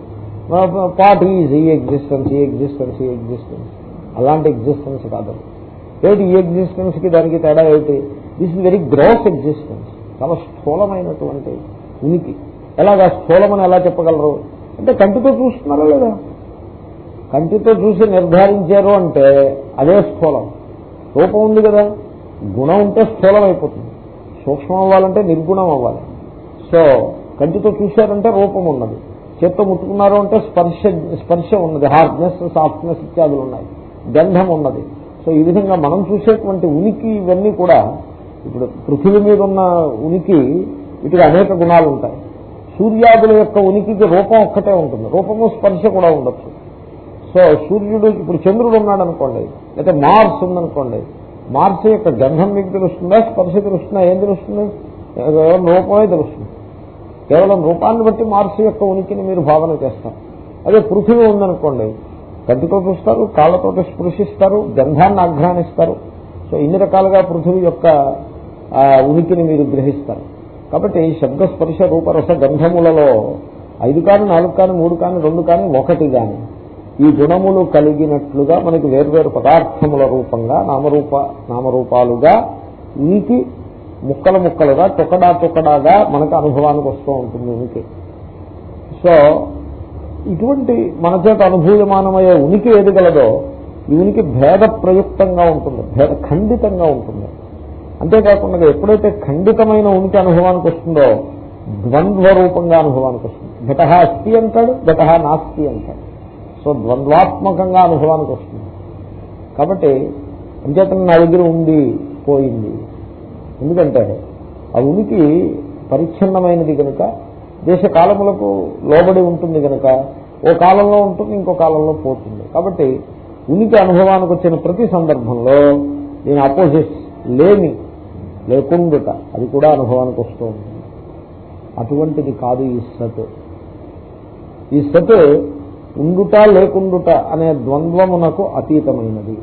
పాట్ ఈజ్ ఈ ఎగ్జిస్టెన్స్ ఈ ఎగ్జిస్టెన్స్ ఈ ఎగ్జిస్టెన్స్ అలాంటి ఎగ్జిస్టెన్స్ కాదు. ఏమిటి ఈ ఎగ్జిస్టెన్స్కి దానికి తేడా ఏమిటి? This is very gross existence చాలా స్థూలమైనటువంటి ఉనికి. ఎలాగా స్థూలమని ఎలా చెప్పగలరు? అంటే కంటితో చూస్తున్నారా లేదా? కంటితో చూసి నిర్ధారించారు అంటే అదే స్థూలం. రూపం ఉంది కదా. గుణం ఉంటే స్థూలం అయిపోతుంది. సూక్ష్మం అవ్వాలంటే నిర్గుణం అవ్వాలి. సో కంటితో చూశారంటే రూపం ఉన్నది. చేత్తో ముట్టుకున్నారు అంటే స్పర్శ స్పర్శ ఉన్నది. హార్డ్నెస్ సాఫ్ట్నెస్ ఇత్యాదులు ఉన్నాయి. గంధం ఉన్నది. సో ఈ విధంగా మనం చూసేటువంటి ఉనికి ఇవన్నీ కూడా ఇప్పుడు పృథివీ మీద ఉన్న ఉనికి వీటికి అనేక గుణాలు ఉంటాయి. సూర్యాదుల యొక్క ఉనికికి రూపం ఒక్కటే ఉంటుంది. రూపము స్పర్శ కూడా ఉండొచ్చు. సో సూర్యుడు ఇప్పుడు చంద్రుడు ఉన్నాడు అనుకోండి లేకపోతే మార్స్ ఉందనుకోండి మార్చి యొక్క గంధం మీకు తెలుస్తుందా? స్పర్శ తెలుస్తుందా? ఏం తెలుస్తుంది? కేవలం రూపమే తెలుస్తుంది. కేవలం రూపాన్ని బట్టి మార్చి యొక్క ఉనికిని మీరు భావన చేస్తారు. అదే పృథివీ ఉందనుకోండి. కంటితో చూస్తారు కాళ్ళతో స్పృశిస్తారు గంధాన్ని ఆఘ్రానిస్తారు సో ఇన్ని రకాలుగా పృథివీ యొక్క ఉనికిని మీరు గ్రహిస్తారు. కాబట్టి శబ్ద స్పర్శ రూపరస గంధములలో ఐదు కాని నాలుగు కాని మూడు కాని రెండు కాని ఒకటి కాని ఈ గుణములు కలిగినట్లుగా మనకి వేర్వేరు పదార్థముల రూపంగా నామరూప నామరూపాలుగా ఉనికి ముక్కల ముక్కలుగా తొక్కడా తొక్కడాగా మనకు అనుభవానికి వస్తూ ఉంటుంది ఉనికి. సో ఇటువంటి మన చేత అనుభూయమానమయ్యే ఉనికి ఏది గలదో ఈ ఉనికి భేద ప్రయుక్తంగా ఉంటుంది భేద ఖండితంగా ఉంటుంది. అంతేకాకుండా ఎప్పుడైతే ఖండితమైన ఉనికి అనుభవానికి వస్తుందో ద్వంద్వ రూపంగా అనుభవానికి వస్తుంది. ఘట అస్థి అంటాడు ఘట నాస్తి అంటాడు. సో ద్వంద్వాత్మకంగా అనుభవానికి వస్తుంది. కాబట్టి అంచేతన నా దగ్గర ఉంది పోయింది. ఎందుకంటే ఆ ఉనికి పరిచ్ఛిన్నమైనది కనుక దేశ కాలములకు లోబడి ఉంటుంది కనుక ఓ కాలంలో ఉంటుంది ఇంకో కాలంలో పోతుంది. కాబట్టి ఉనికి అనుభవానికి వచ్చిన ప్రతి సందర్భంలో దీని అపోజిట్ లేని లేకుండుట అది కూడా అనుభవానికి వస్తూ ఉంటుంది అటువంటిది కాదు ఈ సత్. ఈ సత్ ఉండుట లేకుండుట అనే ద్వంద్వమునకు అతీతమైనది.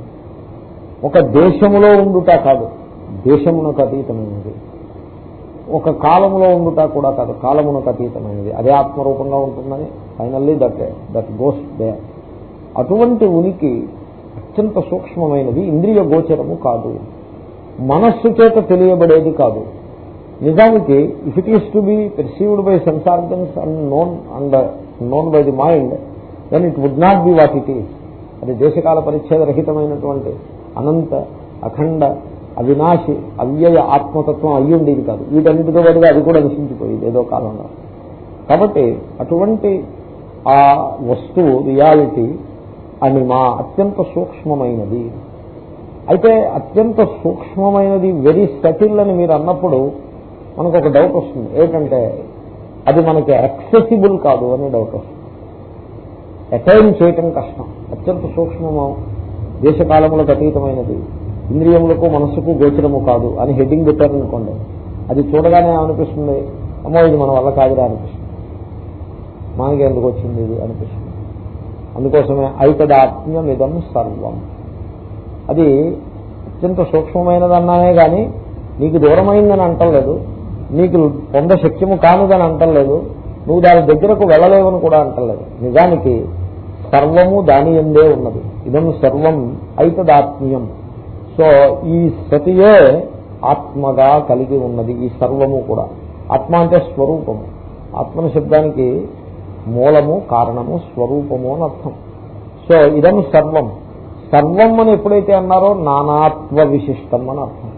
ఒక దేశములో ఉండుట కాదు దేశమునకు అతీతమైనది. ఒక కాలములో ఉండుట కూడా కాదు కాలమునకు అతీతమైనది. అదే ఆత్మరూపంగా ఉంటుందని finally that that goes they అటువంటి ఉనికి అత్యంత సూక్ష్మమైనది ఇంద్రియ గోచరము కాదు. మనస్సు చేత తెలియబడేది కాదు. నిజానికి if it is to be perceived by sense organs and known and known by the mind then it would not be what it is అది దేశకాల పరిచ్ఛేద రహితమైనటువంటి అనంత అఖండ అవినాశి అవ్యయ ఆత్మతత్వం అయ్యుండేది కాదు. వీటన్నిటితో పాటుగా అది కూడా నశించిపోయింది ఏదో కాలంలో. కాబట్టి అటువంటి ఆ వస్తువు రియాలిటీ అని మా అత్యంత సూక్ష్మమైనది. అయితే అత్యంత సూక్ష్మమైనది వెరీ సటిల్ అని మీరు అన్నప్పుడు మనకు ఒక డౌట్ వస్తుంది. ఏంటంటే అది మనకి యాక్సెసిబుల్ కాదు అనే డౌట్ వస్తుంది. అటైన్ చేయటం కష్టం. అత్యంత సూక్ష్మము. దేశకాలములకు అతీతమైనది. ఇంద్రియములకు మనస్సుకు గోచరము కాదు. అని హెడ్డింగ్ పెట్టారనుకోండి. అది చూడగానే అనిపిస్తుంది అమ్మో ఇది మన వల్ల కాదురా అనిపిస్తుంది. మనకి ఎందుకు వచ్చింది ఇది? అనిపిస్తుంది. అందుకోసమే ఐకదాత్మ్యం ఇదం సర్వం. అది అత్యంత సూక్ష్మమైనదన్నానే కానీ నీకు దూరమైందని అంటలేదు. నీకు పొంద శక్యము కానిదని అంటలేదు. నువ్వు దాని దగ్గరకు వెళ్ళలేవని కూడా అంటలేదు. నిజానికి సర్వము దాని ఎందే ఉన్నది. ఇదం సర్వం ఐతదాత్మ్యం. సో ఈ సతియే ఆత్మగా కలిగి ఉన్నది ఈ సర్వము కూడా. ఆత్మ అంటే స్వరూపము. ఆత్మని శబ్దానికి మూలము కారణము స్వరూపము అని అర్థం. సో ఇదం సర్వం. సర్వం అని ఎప్పుడైతే అన్నారో నానాత్వ విశిష్టం అని అర్థం.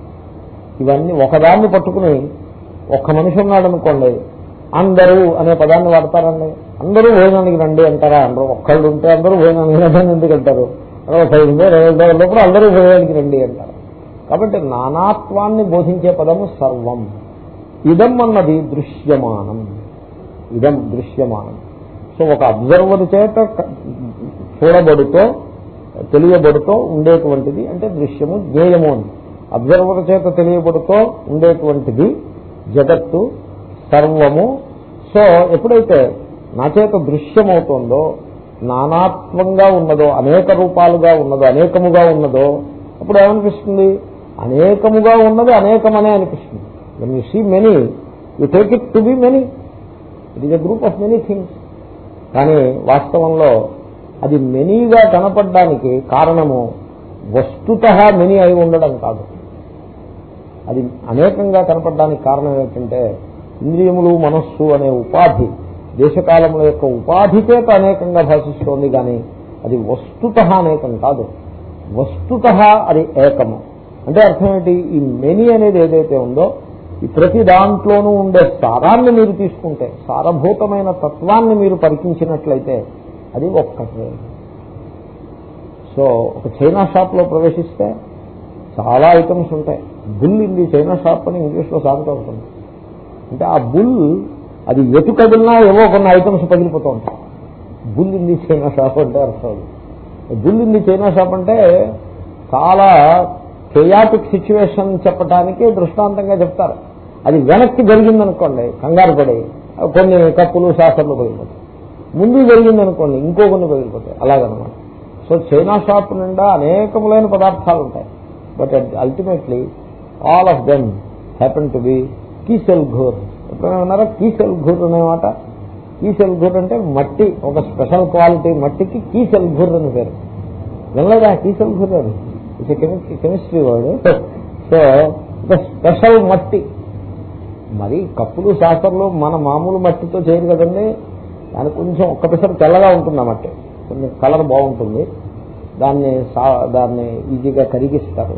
ఇవన్నీ ఒకదాన్ని పట్టుకుని ఒక్క మనిషి ఉన్నాడు అనుకోండి అందరూ అనే పదాన్ని వాడతారండి. అందరూ భోజనానికి రండి అంటారా? అందరూ ఒక్కళ్ళు ఉంటే అందరూ భోజనానికి రండి ఎందుకు అంటారు? పది లోపల అందరూ భోజనానికి రండి అంటారు. కాబట్టి నానాత్వాన్ని బోధించే పదము సర్వం. ఇదం అన్నది దృశ్యమానం. ఇదం దృశ్యమానం. సో ఒక అబ్జర్వర్ చేత చూడబడుతో తెలియబడుతో ఉండేటువంటిది అంటే దృశ్యము జ్ఞేయము అని. అబ్జర్వర్ చేత తెలియబడుతో ఉండేటువంటిది జగత్తు సర్వము. సో ఎప్పుడైతే నా చేత దృశ్యమవుతుందో నానాత్వంగా ఉన్నదో అనేక రూపాలుగా ఉన్నదో అనేకముగా ఉన్నదో అప్పుడు ఏమనిపిస్తుంది? అనేకముగా ఉన్నది అనేకమనే అనిపిస్తుంది. When you see many you take it to be many it is a group of many things కానీ వాస్తవంలో అది మెనీగా కనపడడానికి కారణము వస్తుత మెనీ అయి ఉండడం కాదు. అది అనేకంగా కనపడడానికి కారణం ఏంటంటే ఇంద్రియములు మనస్సు అనే ఉపాధి దేశకాలముల యొక్క ఉపాధి చేత అనేకంగా భాషిస్తోంది కానీ అది వస్తుత అనేకం కాదు. వస్తుత అది ఏకము. అంటే అర్థం ఏంటి? ఈ మెనీ అనేది ఏదైతే ఉందో ఈ ప్రతి దాంట్లోనూ ఉండే సారాన్ని మీరు తీసుకుంటే సారభూతమైన తత్వాన్ని మీరు పరికించినట్లయితే అది ఒక్కటే. సో ఒక చైనా షాప్లో ప్రవేశిస్తే చాలా ఐటమ్స్ ఉంటాయి. బుల్ ఇది చైనా షాప్ అని ఇంగ్లీష్లో సాగుతూ ఉంటుంది. అంటే ఆ బుల్ అది ఎటు కదిలినా ఏవో కొన్ని ఐటమ్స్ పగిలిపోతూ ఉంటాయి. బుల్లింది చైనా షాప్ అంటే అర్థం. బుల్లింది చైనా షాప్ అంటే చాలా కెయాటిక్ సిచ్యువేషన్ చెప్పడానికి దృష్టాంతంగా చెప్తారు. అది వెనక్కి జరిగిందనుకోండి కంగారు పడి కొన్ని కప్పులు శాసనలు పగిలిపోతాయి. ముందు జరిగిందనుకోండి ఇంకో కొన్ని పగిలిపోతాయి. అలాగనమాట. సో చైనా షాప్ నిండా అనేకములైన పదార్థాలు ఉంటాయి. But ultimately all of them happen to be కీసెల్ ఘోర్ ఎప్పుడైనా ఉన్నారా కీసెల్ ఘోర్ అనేమాట. కీసెల్ ఘోర్ అంటే మట్టి ఒక స్పెషల్ క్వాలిటీ మట్టికి కీసెల్ ఘోర్ అని పేరు. వినలేదా? కీసెల్ ఘోర్ అని. కెమిస్ట్రీ వాడు సో ఒక స్పెషల్ మట్టి. మరి కప్పులు శాస్త్రంలో మన మామూలు మట్టితో చేయరు కదండి. దాని కొంచెం ఒక్క పిసర్ తెల్లగా ఉంటుంది ఆ మట్టి. కొంచెం కలర్ బాగుంటుంది. దాన్ని దాన్ని ఈజీగా కరిగిస్తారు.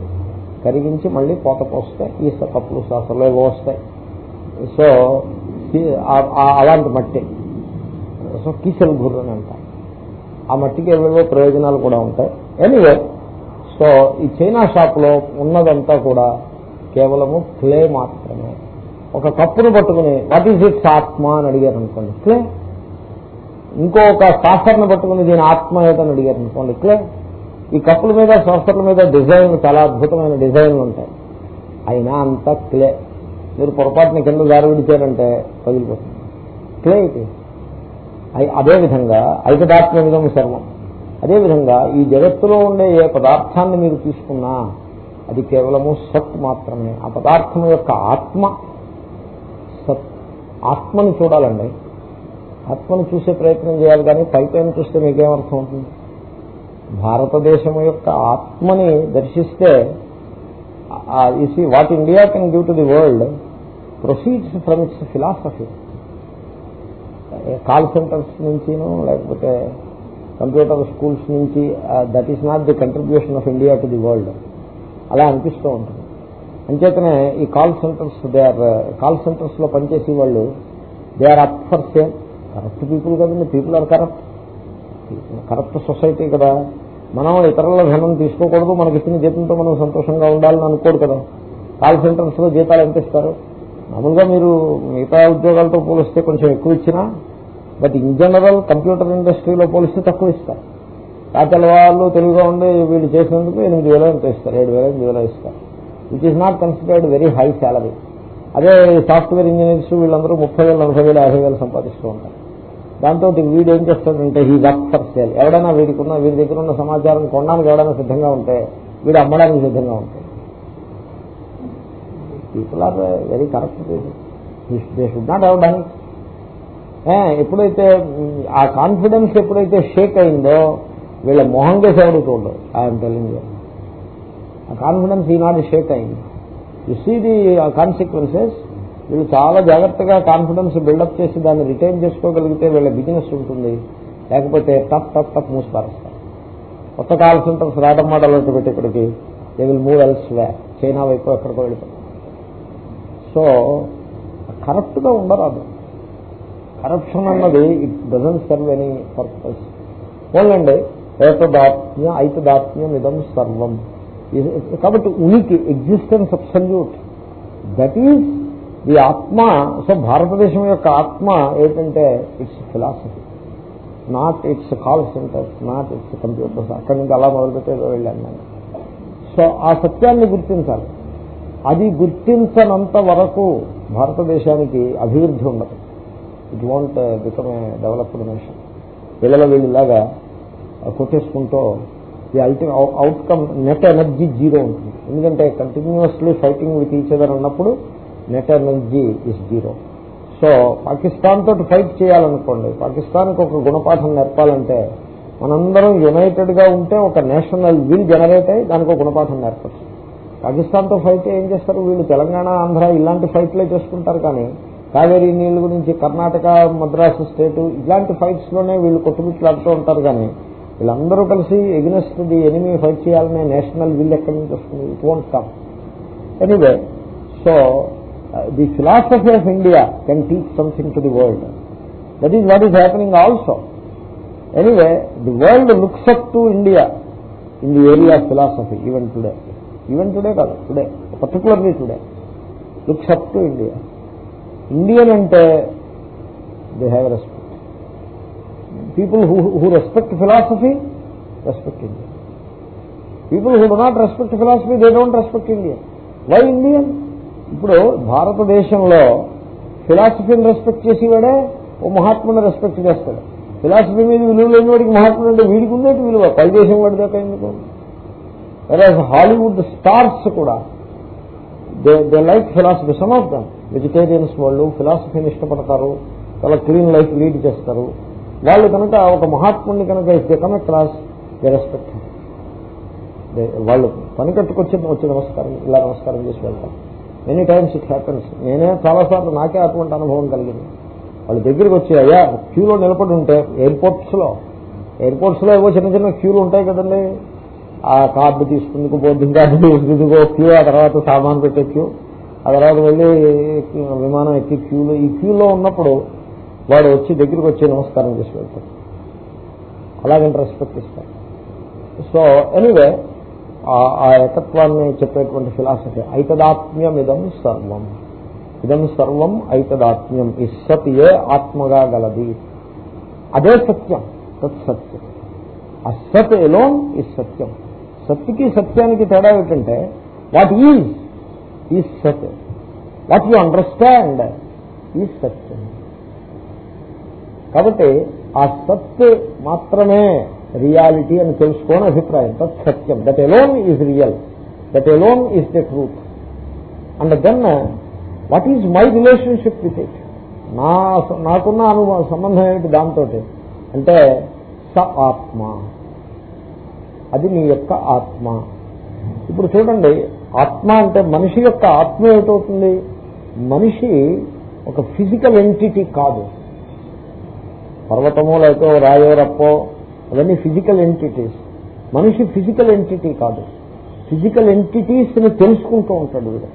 కరిగించి మళ్ళీ పోత పోస్తే ఈ కప్పులు శాస్త్రంలో ఏవో వస్తాయి. సో అలాంటి మట్టి. సో కీసెల్ గుర్రు అని అంటారు. ఆ మట్టికి ఏవేవో ప్రయోజనాలు కూడా ఉంటాయి. ఎనీవే సో ఈ చైనా షాప్లో ఉన్నదంతా కూడా కేవలము క్లే మాత్రమే. ఒక కప్పును పట్టుకుని వాట్ ఈజ్ ఇట్స్ ఆత్మ? అని అడిగారు అనుకోండి క్లే ఇంకొక సాఫర్ను పట్టుకుని దీని ఆత్మ ఏదని అడిగారు అనుకోండి క్లే. ఈ కప్పుల మీద సాఫర్ల మీద డిజైన్ చాలా అద్భుతమైన డిజైన్లు ఉంటాయి. అయినా అంతా క్లే. మీరు పొరపాటున కింద దారి విడిచారంటే పగిలిపోతుంది. క్లే ఇది అదేవిధంగా ఐకదాత్మ్యం సర్వం. అదేవిధంగా ఈ జగత్తులో ఉండే ఏ పదార్థాన్ని మీరు తీసుకున్నా అది కేవలము సత్ మాత్రమే. ఆ పదార్థం యొక్క ఆత్మ సత్. ఆత్మని చూడాలండి. ఆత్మను చూసే ప్రయత్నం చేయాలి కానీ పైపైన చూస్తే మీకేమర్థం అవుతుంది? భారతదేశం యొక్క ఆత్మని దర్శిస్తే see what India can give to the world proceeds from its philosophy call centers నుంచిను లేకపోతే కంప్యూటర్ స్కూల్స్ నుంచి that is not the contribution of India to the world అలా అనిపిస్తూ ఉంటుంది. అంచేతనే ఈ call centers they are call సెంటర్స్లో పనిచేసే వాళ్ళు they are up for same corrupt people కదండి people are corrupt corrupt society కదా. మనం ఇతరుల ధనం తీసుకోకూడదు మనకి ఇచ్చిన జీతంతో మనం సంతోషంగా ఉండాలని అనుకోడు కదా. కాల్ సెంటర్స్లో జీతాలు ఎంత ఇస్తారు? మామూలుగా మీరు మిగతా ఉద్యోగాలతో పోలిస్తే కొంచెం ఎక్కువ ఇచ్చినా బట్ ఇన్ జనరల్ కంప్యూటర్ ఇండస్ట్రీలో పోలిస్తే తక్కువ ఇస్తారు. కాకల వాళ్ళు తెలుగుగా ఉండి వీళ్ళు చేసినందుకు ఎనిమిది వేల ఎంత ఇస్తారు ఏడు వేల ఎనిమిది వేల ఇస్తారు. Which is not considered very high salary అదే సాఫ్ట్వేర్ ఇంజనీర్స్ వీళ్ళందరూ ముప్పై వేలు నలభై వేలు యాభై వేలు సంపాదిస్తూ ఉంటారు. దాంతో వీడు ఏం చేస్తాడంటే ఈ వర్క్ ఫర్ సేల్ ఎవడైనా వీడికి ఉన్న వీడి దగ్గర ఉన్న సమాచారం కొనడానికి ఎవడైనా సిద్ధంగా ఉంటే వీడు అమ్మడానికి సిద్ధంగా ఉంటాయి people are very correct they should not have done ఎప్పుడైతే ఆ కాన్ఫిడెన్స్ ఎప్పుడైతే షేక్ అయిందో వీళ్ళ మొహంగా సేవడు చూడదు ఐఎమ్ టెలింగ్ ఆ కాన్ఫిడెన్స్ ఈనాడు షేక్ అయింది. యు సీ ది కాన్సిక్వెన్సెస్ వీళ్ళు చాలా జాగ్రత్తగా కాన్ఫిడెన్స్ బిల్డప్ చేసి దాన్ని రిటైన్ చేసుకోగలిగితే వీళ్ళ బిజినెస్ ఉంటుంది. లేకపోతే టప్ టప్ టప్ మూసి పారేస్తారు. కొత్త కాల్ సెంటర్స్ రావడం మాట పెట్టి ఇక్కడికి they will move elsewhere China వైపు ఎక్కడికో వెళ్ళిపోతారు. సో కరెక్ట్గా ఉండరాదు. కరప్షన్ అన్నది it doesn't serve any purpose ఓన్లండి ఏతదాత్మ్య ఐతదాత్మ్యం ఇదం సర్వం. కాబట్టి ఉనికి ఎగ్జిస్టెన్స్ అబ్సల్యూట్ దట్ ఈజ్ ఈ ఆత్మ సో భారతదేశం యొక్క ఆత్మ ఏంటంటే its philosophy not its call centers not its computers అక్కడి నుంచి అలా మొదలుపెట్టేదో వెళ్ళాను నేను. సో ఆ సత్యాన్ని గుర్తించాలి. అది గుర్తించనంత వరకు భారతదేశానికి అభివృద్ధి ఉండదు. It won't become a developed nation పిల్లల వీళ్ళలాగా కొట్టేసుకుంటూ the ultimate outcome net energy zero ఉంటుంది. ఎందుకంటే continuously fighting with each other అన్నప్పుడు net energy is zero so Pakistan తోటి ఫైట్ చేయాలనుకోండి పాకిస్తాన్కి ఒక గుణపాఠం నేర్పాలంటే మనందరం యునైటెడ్గా ఉంటే ఒక నేషనల్ విల్ జనరేట్ అయ్యి దానికి ఒక గుణపాఠం నేర్పచ్చు. పాకిస్తాన్తో ఫైట్ ఏం చేస్తారు? వీళ్ళు తెలంగాణ ఆంధ్ర ఇలాంటి ఫైట్లే చేసుకుంటారు కానీ కావేరీ నీళ్ళ గురించి కర్ణాటక మద్రాసు స్టేటు ఇలాంటి ఫైట్స్లోనే వీళ్ళు కొట్టుమిట్లాడుతూ ఉంటారు కానీ వీళ్ళందరూ కలిసి ఎగ్నెస్ట్ ది ఎనిమీ ఫైట్ చేయాలనే నేషనల్ విల్ ఎక్కడి నుంచి వస్తుంది? It won't come anyway so Uh, the philosophy of India can teach something to the world. That is what is happening also. Anyway, the world looks up to India in the area of philosophy even today. Even today, today, particularly today, looks up to India. Indian and uh, they have respect. People who, who respect philosophy, respect India. People who do not respect philosophy, they don't respect India. Why Indian? ఇప్పుడు భారతదేశంలో ఫిలాసఫీని respect చేసేవాడే ఓ మహాత్ముని respect చేస్తాడు. Philosophy మీద విలువ లేని వాడికి మహాత్ముడు అంటే వీడికి ఉండేటి విలువ. పై దేశం వాడి దాకా ఎందుకు? హాలీవుడ్ స్టార్స్ కూడా they they like philosophy some of them vegetarians వాళ్ళు ఫిలాసఫీని ఇష్టపడతారు చాలా క్లీన్ లైఫ్ లీడ్ చేస్తారు. వాళ్ళు కనుక ఒక మహాత్ముడిని కనుక ఇస్తే కమ్ క్లాస్ దే రెస్పెక్ట్ వాళ్ళు పని కట్టుకొచ్చి వచ్చి నమస్కారం ఇలా నమస్కారం చేసి వెళ్తారు. Any times it happens. నేనే చాలాసార్లు నాకే అటువంటి అనుభవం కలిగింది. వాళ్ళ దగ్గరికి వచ్చి అయ్యా క్యూలో నిలబడి ఉంటే ఎయిర్పోర్ట్స్లో ఎయిర్పోర్ట్స్లో ఏవో చిన్న చిన్న క్యూలు ఉంటాయి కదండి. ఆ కార్డు తీసుకుందుకు బోర్డింగ్ కార్డు తీసుకుందుకో క్యూ ఆ తర్వాత సామాన్ పెట్టే క్యూ. ఆ తర్వాత వెళ్ళి విమానం ఎక్కి క్యూలో. ఈ క్యూలో ఉన్నప్పుడు వాడు వచ్చి దగ్గరికి వచ్చి నమస్కారం చేసి వెళ్తాడు. అలాగంటే రెస్పెక్ట్ ఇస్తారు సో ఎనీవే ఆ ఏకత్వాన్ని చెప్పేటువంటి ఫిలాసఫీ. ఐతదాత్మ్యం ఇదం సర్వం. ఇదం సర్వం ఐతదాత్మ్యం. ఈ సత్ ఏ ఆత్మగా గలది. అదే సత్యం. తత్ సత్యం. ఆ సత్ ఎలోన్ ఈ సత్యం. సత్కి సత్యానికి తేడా ఏంటంటే వాట్ ఈజ్ ఈ సత్? వాట్ యు అండర్స్టాండ్ ఈ సత్యం. కాబట్టి ఆ సత్ మాత్రమే రియాలిటీ అని తెలుసుకోని అభిప్రాయం. తత్ సత్యం. That alone is real that alone is the truth and then what is my relationship with it నా నాకున్న అనుభవం సంబంధం ఏమిటి దాంతో అంటే స ఆత్మ. అది నీ యొక్క ఆత్మ. ఇప్పుడు చూడండి ఆత్మ అంటే మనిషి యొక్క ఆత్మ ఏమిటవుతుంది? మనిషి ఒక ఫిజికల్ ఎంటిటీ కాదు. పర్వతమో లేకపోతే రాయో రప్పో అవన్నీ ఫిజికల్ ఎంటిటీస్ మనిషి ఫిజికల్ ఎంటిటీ కాదు. ఫిజికల్ ఎంటిటీస్ని తెలుసుకుంటూ ఉంటాడు వీడు.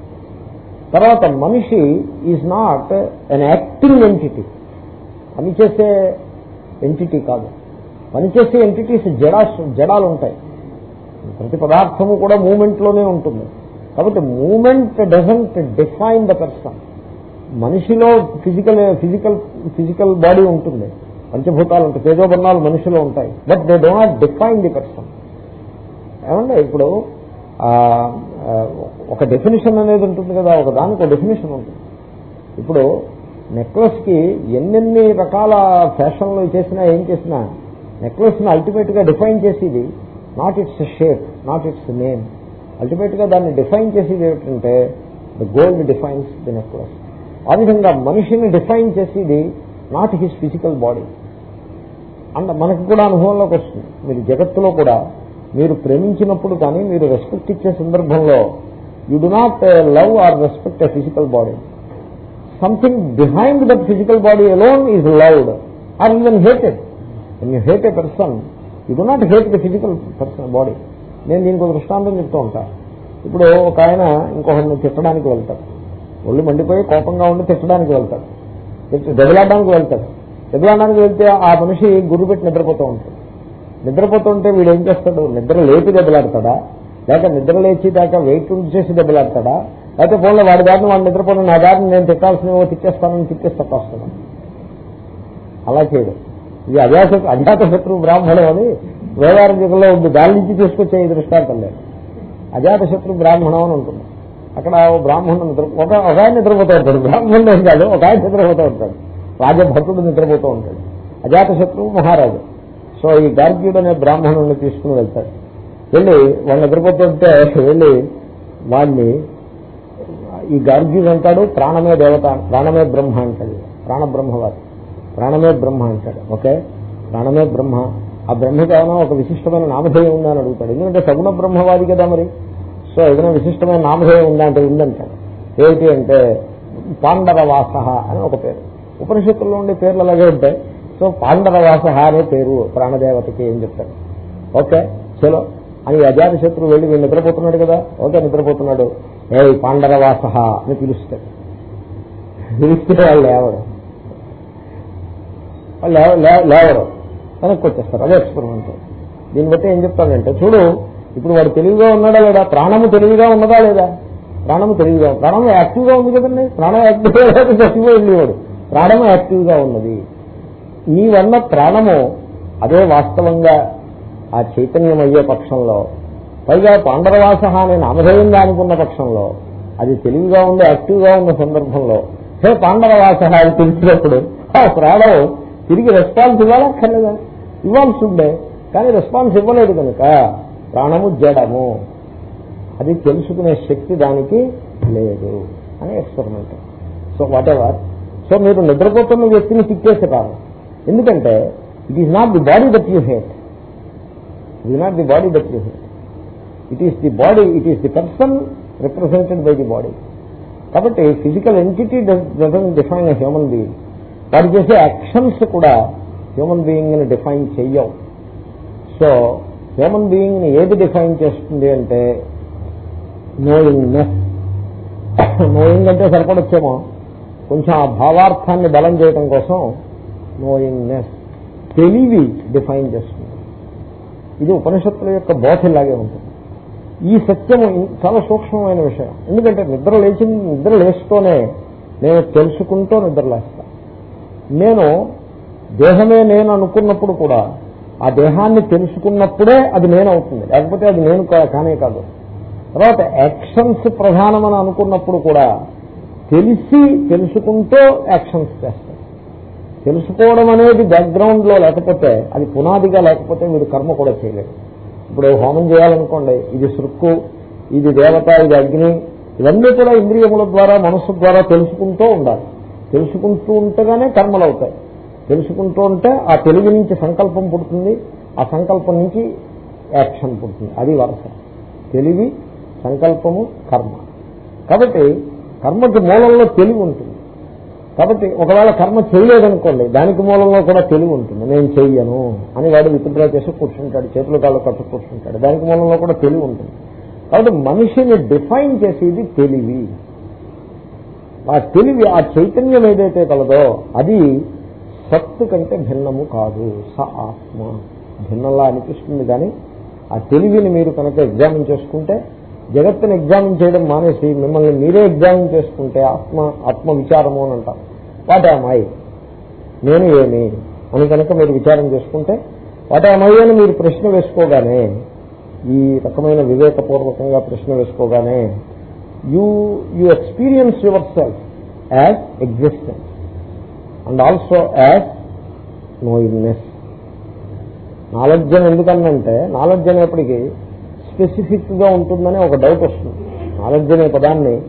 తర్వాత మనిషి is not an acting entity పనిచేసే ఎంటిటీ కాదు. పనిచేసే ఎంటిటీస్ జడా జడాలు ఉంటాయి ప్రతి పదార్థము కూడా మూమెంట్లోనే ఉంటుంది. కాబట్టి moment doesn't define the person మనిషిలో ఫిజికల్ ఫిజికల్ ఫిజికల్ బాడీ ఉంటుంది. పంచభూతాలు ఉంటాయి తేజోబర్ణాలు మనిషిలో ఉంటాయి. But they do not define the person ఏమంటే ఇప్పుడు ఒక డెఫినేషన్ అనేది ఉంటుంది కదా ఒక దానికి ఒక డెఫినేషన్ ఉంటుంది. ఇప్పుడు నెక్లెస్కి ఎన్నెన్ని రకాల ఫ్యాషన్లు చేసినా ఏం చేసినా నెక్లెస్ని అల్టిమేట్గా డిఫైన్ చేసేది not its shape not its name అల్టిమేట్గా దాన్ని డిఫైన్ చేసేది ఏమిటంటే the gold defines the necklace ఆ విధంగా మనిషిని డిఫైన్ చేసేది not his physical body and మనకు కూడా అనుభవంలోకి వస్తుంది. మీరు జగత్తులో కూడా మీరు ప్రేమించినప్పుడు కానీ మీరు రెస్పెక్ట్ ఇచ్చే సందర్భంలో you do not love or respect a physical body something behind that physical body alone is loved or even hated when you hate a person you do not hate the physical person body నేను దీనికి దృష్టాంతం చెప్తూ ఉంటా. ఇప్పుడు ఒక ఆయన ఇంకొకరిని తిట్టడానికి వెళ్తాడు. ఒళ్ళు మండిపోయి కోపంగా ఉండి తిట్టడానికి వెళ్తాడు. దెబ్బలాడడానికి వెళ్తాడు. దెబ్బలాడడానికి వెళ్తే ఆ మనిషి గుర్రు పెట్టి నిద్రపోతూ ఉంటాడు. నిద్రపోతుంటే వీడు ఏం చేస్తాడు? నిద్ర లేపి దెబ్బలాడతాడా? లేక నిద్ర లేచి దాకా వెయిట్ చేసి దెబ్బలాడతాడా? లేకపోతే ఫోన్లో వాడి దారిని వాడు నిద్రపోయిన నా దారిని నేను తిట్టాల్సినవో తిట్టేస్తానని తిట్టేసి తప్పొస్తాను. అలా చేయడు. ఇది అజాత అజాత శత్రువు బ్రాహ్మణం అని వేదారంజకంలో ఉంది దాని నుంచి తీసుకొచ్చే ఈ దృష్టాంతం లేదు. అజాత శత్రు బ్రాహ్మణం అని ఉంటుంది. అక్కడ బ్రాహ్మణుడు నిద్ర ఒక ఒక ఆయన నిద్రపోతూ ఉంటాడు. బ్రాహ్మణుడు ఏం కాదు ఒక ఆయన నిద్రపోతూ ఉంటాడు. రాజభక్తుడు నిద్రపోతూ ఉంటాడు. అజాత శత్రువు మహారాజు. సో ఈ గార్గ్యుడు అనే బ్రాహ్మణుడిని తీసుకుని వెళ్తాడు. వెళ్ళి వాళ్ళు నిద్రపోతుంటే వెళ్ళి వాడిని ఈ గార్గ్యుడు అంటాడు ప్రాణమే దేవత ప్రాణమే బ్రహ్మ అంటాడు. ప్రాణ బ్రహ్మవాది ప్రాణమే బ్రహ్మ అంటాడు. ఓకే? ప్రాణమే బ్రహ్మ. ఆ బ్రహ్మకి ఏమైనా ఒక విశిష్టమైన నామధేయం ఉందా అని అడుగుతాడు. ఎందుకంటే సగుణ బ్రహ్మవాది కదా మరి. సో ఏదైనా విశిష్టమైన నామధేయం ఉందా అంటే ఉందంటాడు. ఏమిటి అంటే పాండరవాస అని ఒక పేరు. ఉపనిషత్తుల్లో ఉండే పేర్లు అలాగే ఉంటాయి. సో పాండరవాస అనే పేరు ప్రాణదేవతకి ఏం చెప్తారు? ఓకే చలో. అని అజాత శత్రువు వెళ్ళి వీళ్ళు నిద్రపోతున్నాడు కదా? ఓకే నిద్రపోతున్నాడు. ఏ పాండరవాస అని పిలుస్తాడు. పిలిస్తే వాళ్ళు లేవరు. వాళ్ళు లేవరు. వెనక్కి వచ్చేస్తారు అదే ఎక్స్పెరిమెంట్. దీన్ని బట్టి ఏం చెప్తానంటే చూడు ఇప్పుడు వాడు తెలివిగా ఉన్నాడా లేదా? ప్రాణము తెలివిగా ఉన్నదా లేదా? ప్రాణము తెలివిగా ప్రాణం యాక్టివ్గా ఉంది కదండి. ప్రాణం యాక్టివ్గా చచ్చిపోయింది వాడు. ప్రాణము యాక్టివ్గా ఉన్నది. ఈ వన్న ప్రాణము అదే వాస్తవంగా ఆ చైతన్యం అయ్యే పక్షంలో పైగా పాండరవాస అనే నామధేయంగా అనుకున్న పక్షంలో అది తెలివిగా ఉంది యాక్టివ్గా ఉన్న సందర్భంలో హే పాండరవాస అని తెలిసినప్పుడు ఆ ప్రాణం తిరిగి రెస్పాన్స్ ఇవ్వాలక్కర్లేదా? ఇవ్వాల్సి ఉండే కానీ రెస్పాన్స్ ఇవ్వలేదు కనుక ప్రాణము జడము. అది తెలుసుకునే శక్తి దానికి లేదు. అని experiment so whatever so మీరు నిద్రపోతున్న వ్యక్తిని తిట్టేసి ఎందుకంటే it is not the body that you hate it is not the body that you hate it is the body it is the person represented by the body కాబట్టి physical entity doesn't define human being వాడు చేసే actions కూడా human బీయింగ్ని define చెయ్యవు. So human బీయింగ్ని ఏది define చేస్తుంది అంటే నోయింగ్నెస్ నోయింగ్ (coughs) అంటే సరిపడొచ్చేమో కొంచెం ఆ భావార్థాన్ని బలం చేయడం కోసం నోయింగ్నెస్ తెలివి డిఫైన్ చేస్తుంది. ఇది ఉపనిషత్తుల యొక్క బోధ ఇలాగే ఉంటుంది. ఈ సత్యము చాలా సూక్ష్మమైన విషయం. ఎందుకంటే నిద్ర లేచి నిద్ర లేస్తూనే నేను తెలుసుకుంటూ నిద్రలేస్తా నేను దేహమే నేను అనుకున్నప్పుడు కూడా ఆ దేహాన్ని తెలుసుకున్నప్పుడే అది నేను అవుతుంది. లేకపోతే అది నేను కానే కాదు. తర్వాత యాక్షన్స్ ప్రధానమని అనుకున్నప్పుడు కూడా తెలిసి తెలుసుకుంటూ యాక్షన్స్ చేస్తాడు తెలుసుకోవడం అనేది బ్యాక్గ్రౌండ్లో లేకపోతే అది పునాదిగా లేకపోతే వీడు కర్మ కూడా చేయలేదు ఇప్పుడు హోమం చేయాలనుకోండి ఇది సృక్కు ఇది దేవత ఇది అగ్ని ఇవన్నీ కూడా ఇంద్రియముల ద్వారా మనస్సు ద్వారా తెలుసుకుంటూ ఉండాలి. తెలుసుకుంటూ ఉంటేగానే కర్మలు అవుతాయి. తెలుసుకుంటూ ఉంటే ఆ తెలివి నుంచి సంకల్పం పుడుతుంది ఆ సంకల్పం నుంచి యాక్షన్ పుడుతుంది. అది వరస. తెలివి సంకల్పము కర్మ. కాబట్టి కర్మకి మూలంలో తెలివి ఉంటుంది. కాబట్టి ఒకవేళ కర్మ చేయలేదనుకోండి దానికి మూలంలో కూడా తెలివి ఉంటుంది. నేను చెయ్యను అని వాడు విత్డ్రా చేసి కూర్చుంటాడు చేతులు కాళ్ళు కట్టు కూర్చుంటాడు దానికి మూలంలో కూడా తెలివి ఉంటుంది. కాబట్టి మనిషిని డిఫైన్ చేసేది తెలివి. ఆ తెలివి ఆ చైతన్యం ఏదైతే కలదో అది సత్తు కంటే భిన్నము కాదు. స ఆత్మ. భిన్నంలా అనిపిస్తుంది కానీ ఆ తెలివిని మీరు కనుక ఎగ్జామిన్ చేసుకుంటే జగత్తుని ఎగ్జామిన్ చేయడం మానేసి మిమ్మల్ని మీరే ఎగ్జామిన్ చేసుకుంటే ఆత్మ ఆత్మ విచారము అని అంటాం వాట్ ఐ నేను ఏమి? అని కనుక మీరు విచారం చేసుకుంటే వాట్ ఐ అని మీరు ప్రశ్న వేసుకోగానే ఈ రకమైన వివేకపూర్వకంగా ప్రశ్న వేసుకోగానే you you experience yourself as existence and also as knowingness knowledge అని ఎందుకనంటే నాలెడ్జ్ అనేప్పటికీ స్పెసిఫిక్గా ఉంటుందని ఒక డౌట్ వస్తుంది. నాలెడ్జ్ అనే పదాన్ని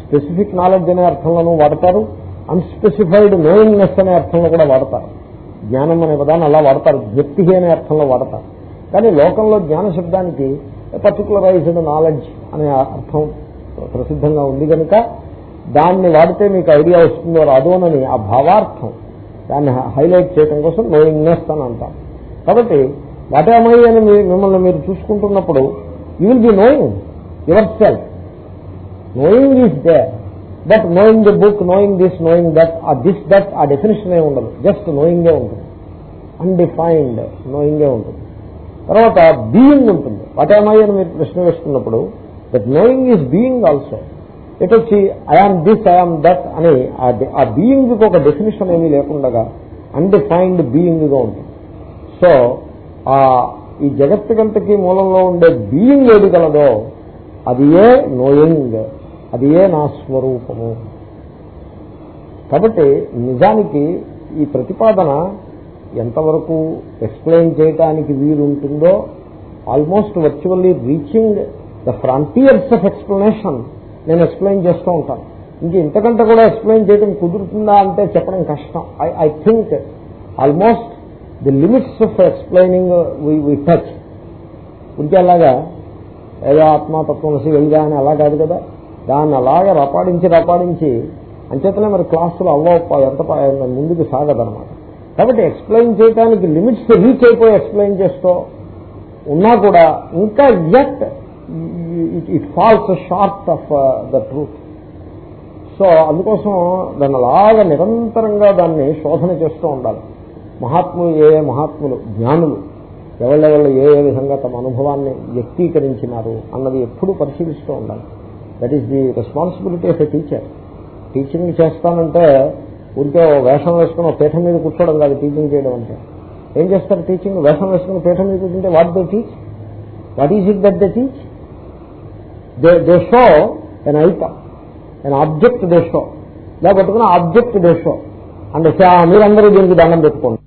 స్పెసిఫిక్ నాలెడ్జ్ అనే అర్థంలోనూ వాడతారు. అన్స్పెసిఫైడ్ నోయింగ్నెస్ అనే అర్థంలో కూడా వాడతారు. జ్ఞానం అనే పదాన్ని అలా వాడతారు. వ్యక్తి అనే అర్థంలో వాడతారు. కానీ లోకంలో జ్ఞాన శబ్దానికి పర్టికులరైజ్డ్ నాలెడ్జ్ అనే అర్థం ప్రసిద్ధంగా ఉంది కనుక దాన్ని వాడితే మీకు ఐడియా వస్తుందో రాదోనని ఆ భావార్థం దాన్ని హైలైట్ చేయడం కోసం నోయింగ్నెస్ అని అంటాం. కాబట్టి వాటేమై అని మిమ్మల్ని మీరు చూసుకుంటున్నప్పుడు you will be knowing yourself knowing is there but knowing the book knowing this knowing that ఆ దిస్ దట్ ఆ డెఫినేషన్ ఏ ఉండదు. జస్ట్ నోయింగే ఉంటుంది. అన్డిఫైన్డ్ నోయింగే ఉంటుంది. తర్వాత బీయింగ్ ఉంటుంది. వాటేమై అని మీరు ప్రశ్న వేసుకున్నప్పుడు that knowing is being also it వచ్చి I am this I am that అని ఆ బీయింగ్ ఒక డెఫినేషన్ ఏమీ లేకుండా అన్డిఫైన్డ్ బీయింగ్గా ఉంటుంది. సో ఆ ఈ జగత్తుకంతకీ మూలంలో ఉండే బీయింగ్ ఏది కలదో అది ఏ నోయింగ్ అది ఏ నా స్వరూపము. కాబట్టి నిజానికి ఈ ప్రతిపాదన ఎంతవరకు ఎక్స్ప్లెయిన్ చేయటానికి వీలుంటుందో almost virtually reaching the frontiers of explanation నేను ఎక్స్ప్లెయిన్ చేస్తూ ఉంటాను. ఇంక ఇంతకంటే కూడా ఎక్స్ప్లెయిన్ చేయడం కుదురుతుందా అంటే చెప్పడం కష్టం. I I think almost the limits of explaining we touch ఉంటే అలాగా ఏదో ఆత్మతత్వమసి వెళ్ళగా అని అలా కాదు కదా. దాన్ని అలాగా రపాడించి రపాడించి అంచేతనే మరి క్లాసులు అవ్వ ఎంత ముందుకు సాగదనమాట. కాబట్టి ఎక్స్ప్లెయిన్ చేయడానికి లిమిట్స్ రీచ్ అయిపోయి ఎక్స్ప్లెయిన్ చేస్తూ ఉన్నా కూడా ఇంకా yet it falls short of the truth so అందుకోసం దాన్ని అలాగా నిరంతరంగా దాన్ని శోధన చేస్తూ ఉండాలి. మహాత్ములు ఏ ఏ మహాత్ములు జ్ఞానులు ఎవళ్ళెవళ్ళు ఏ ఏ విధంగా తమ అనుభవాన్ని వ్యక్తీకరించినారు అన్నది ఎప్పుడు పరిశీలిస్తూ ఉండాలి. That is the responsibility of a teacher teaching చేస్తానంటే ఊరికే వేషం వేసుకుని పీఠం మీద కూర్చోవడం కాదు టీచింగ్ చేయడం అంటే. ఏం చేస్తారు టీచింగ్ వేషం వేసుకుని పీఠం మీద కూర్చుంటే what they teach what is it that they teach they they show an item an object they show ఇలా ఆబ్జెక్ట్ దే షో అంటే మీరందరూ దీనికి దండం పెట్టుకోండి.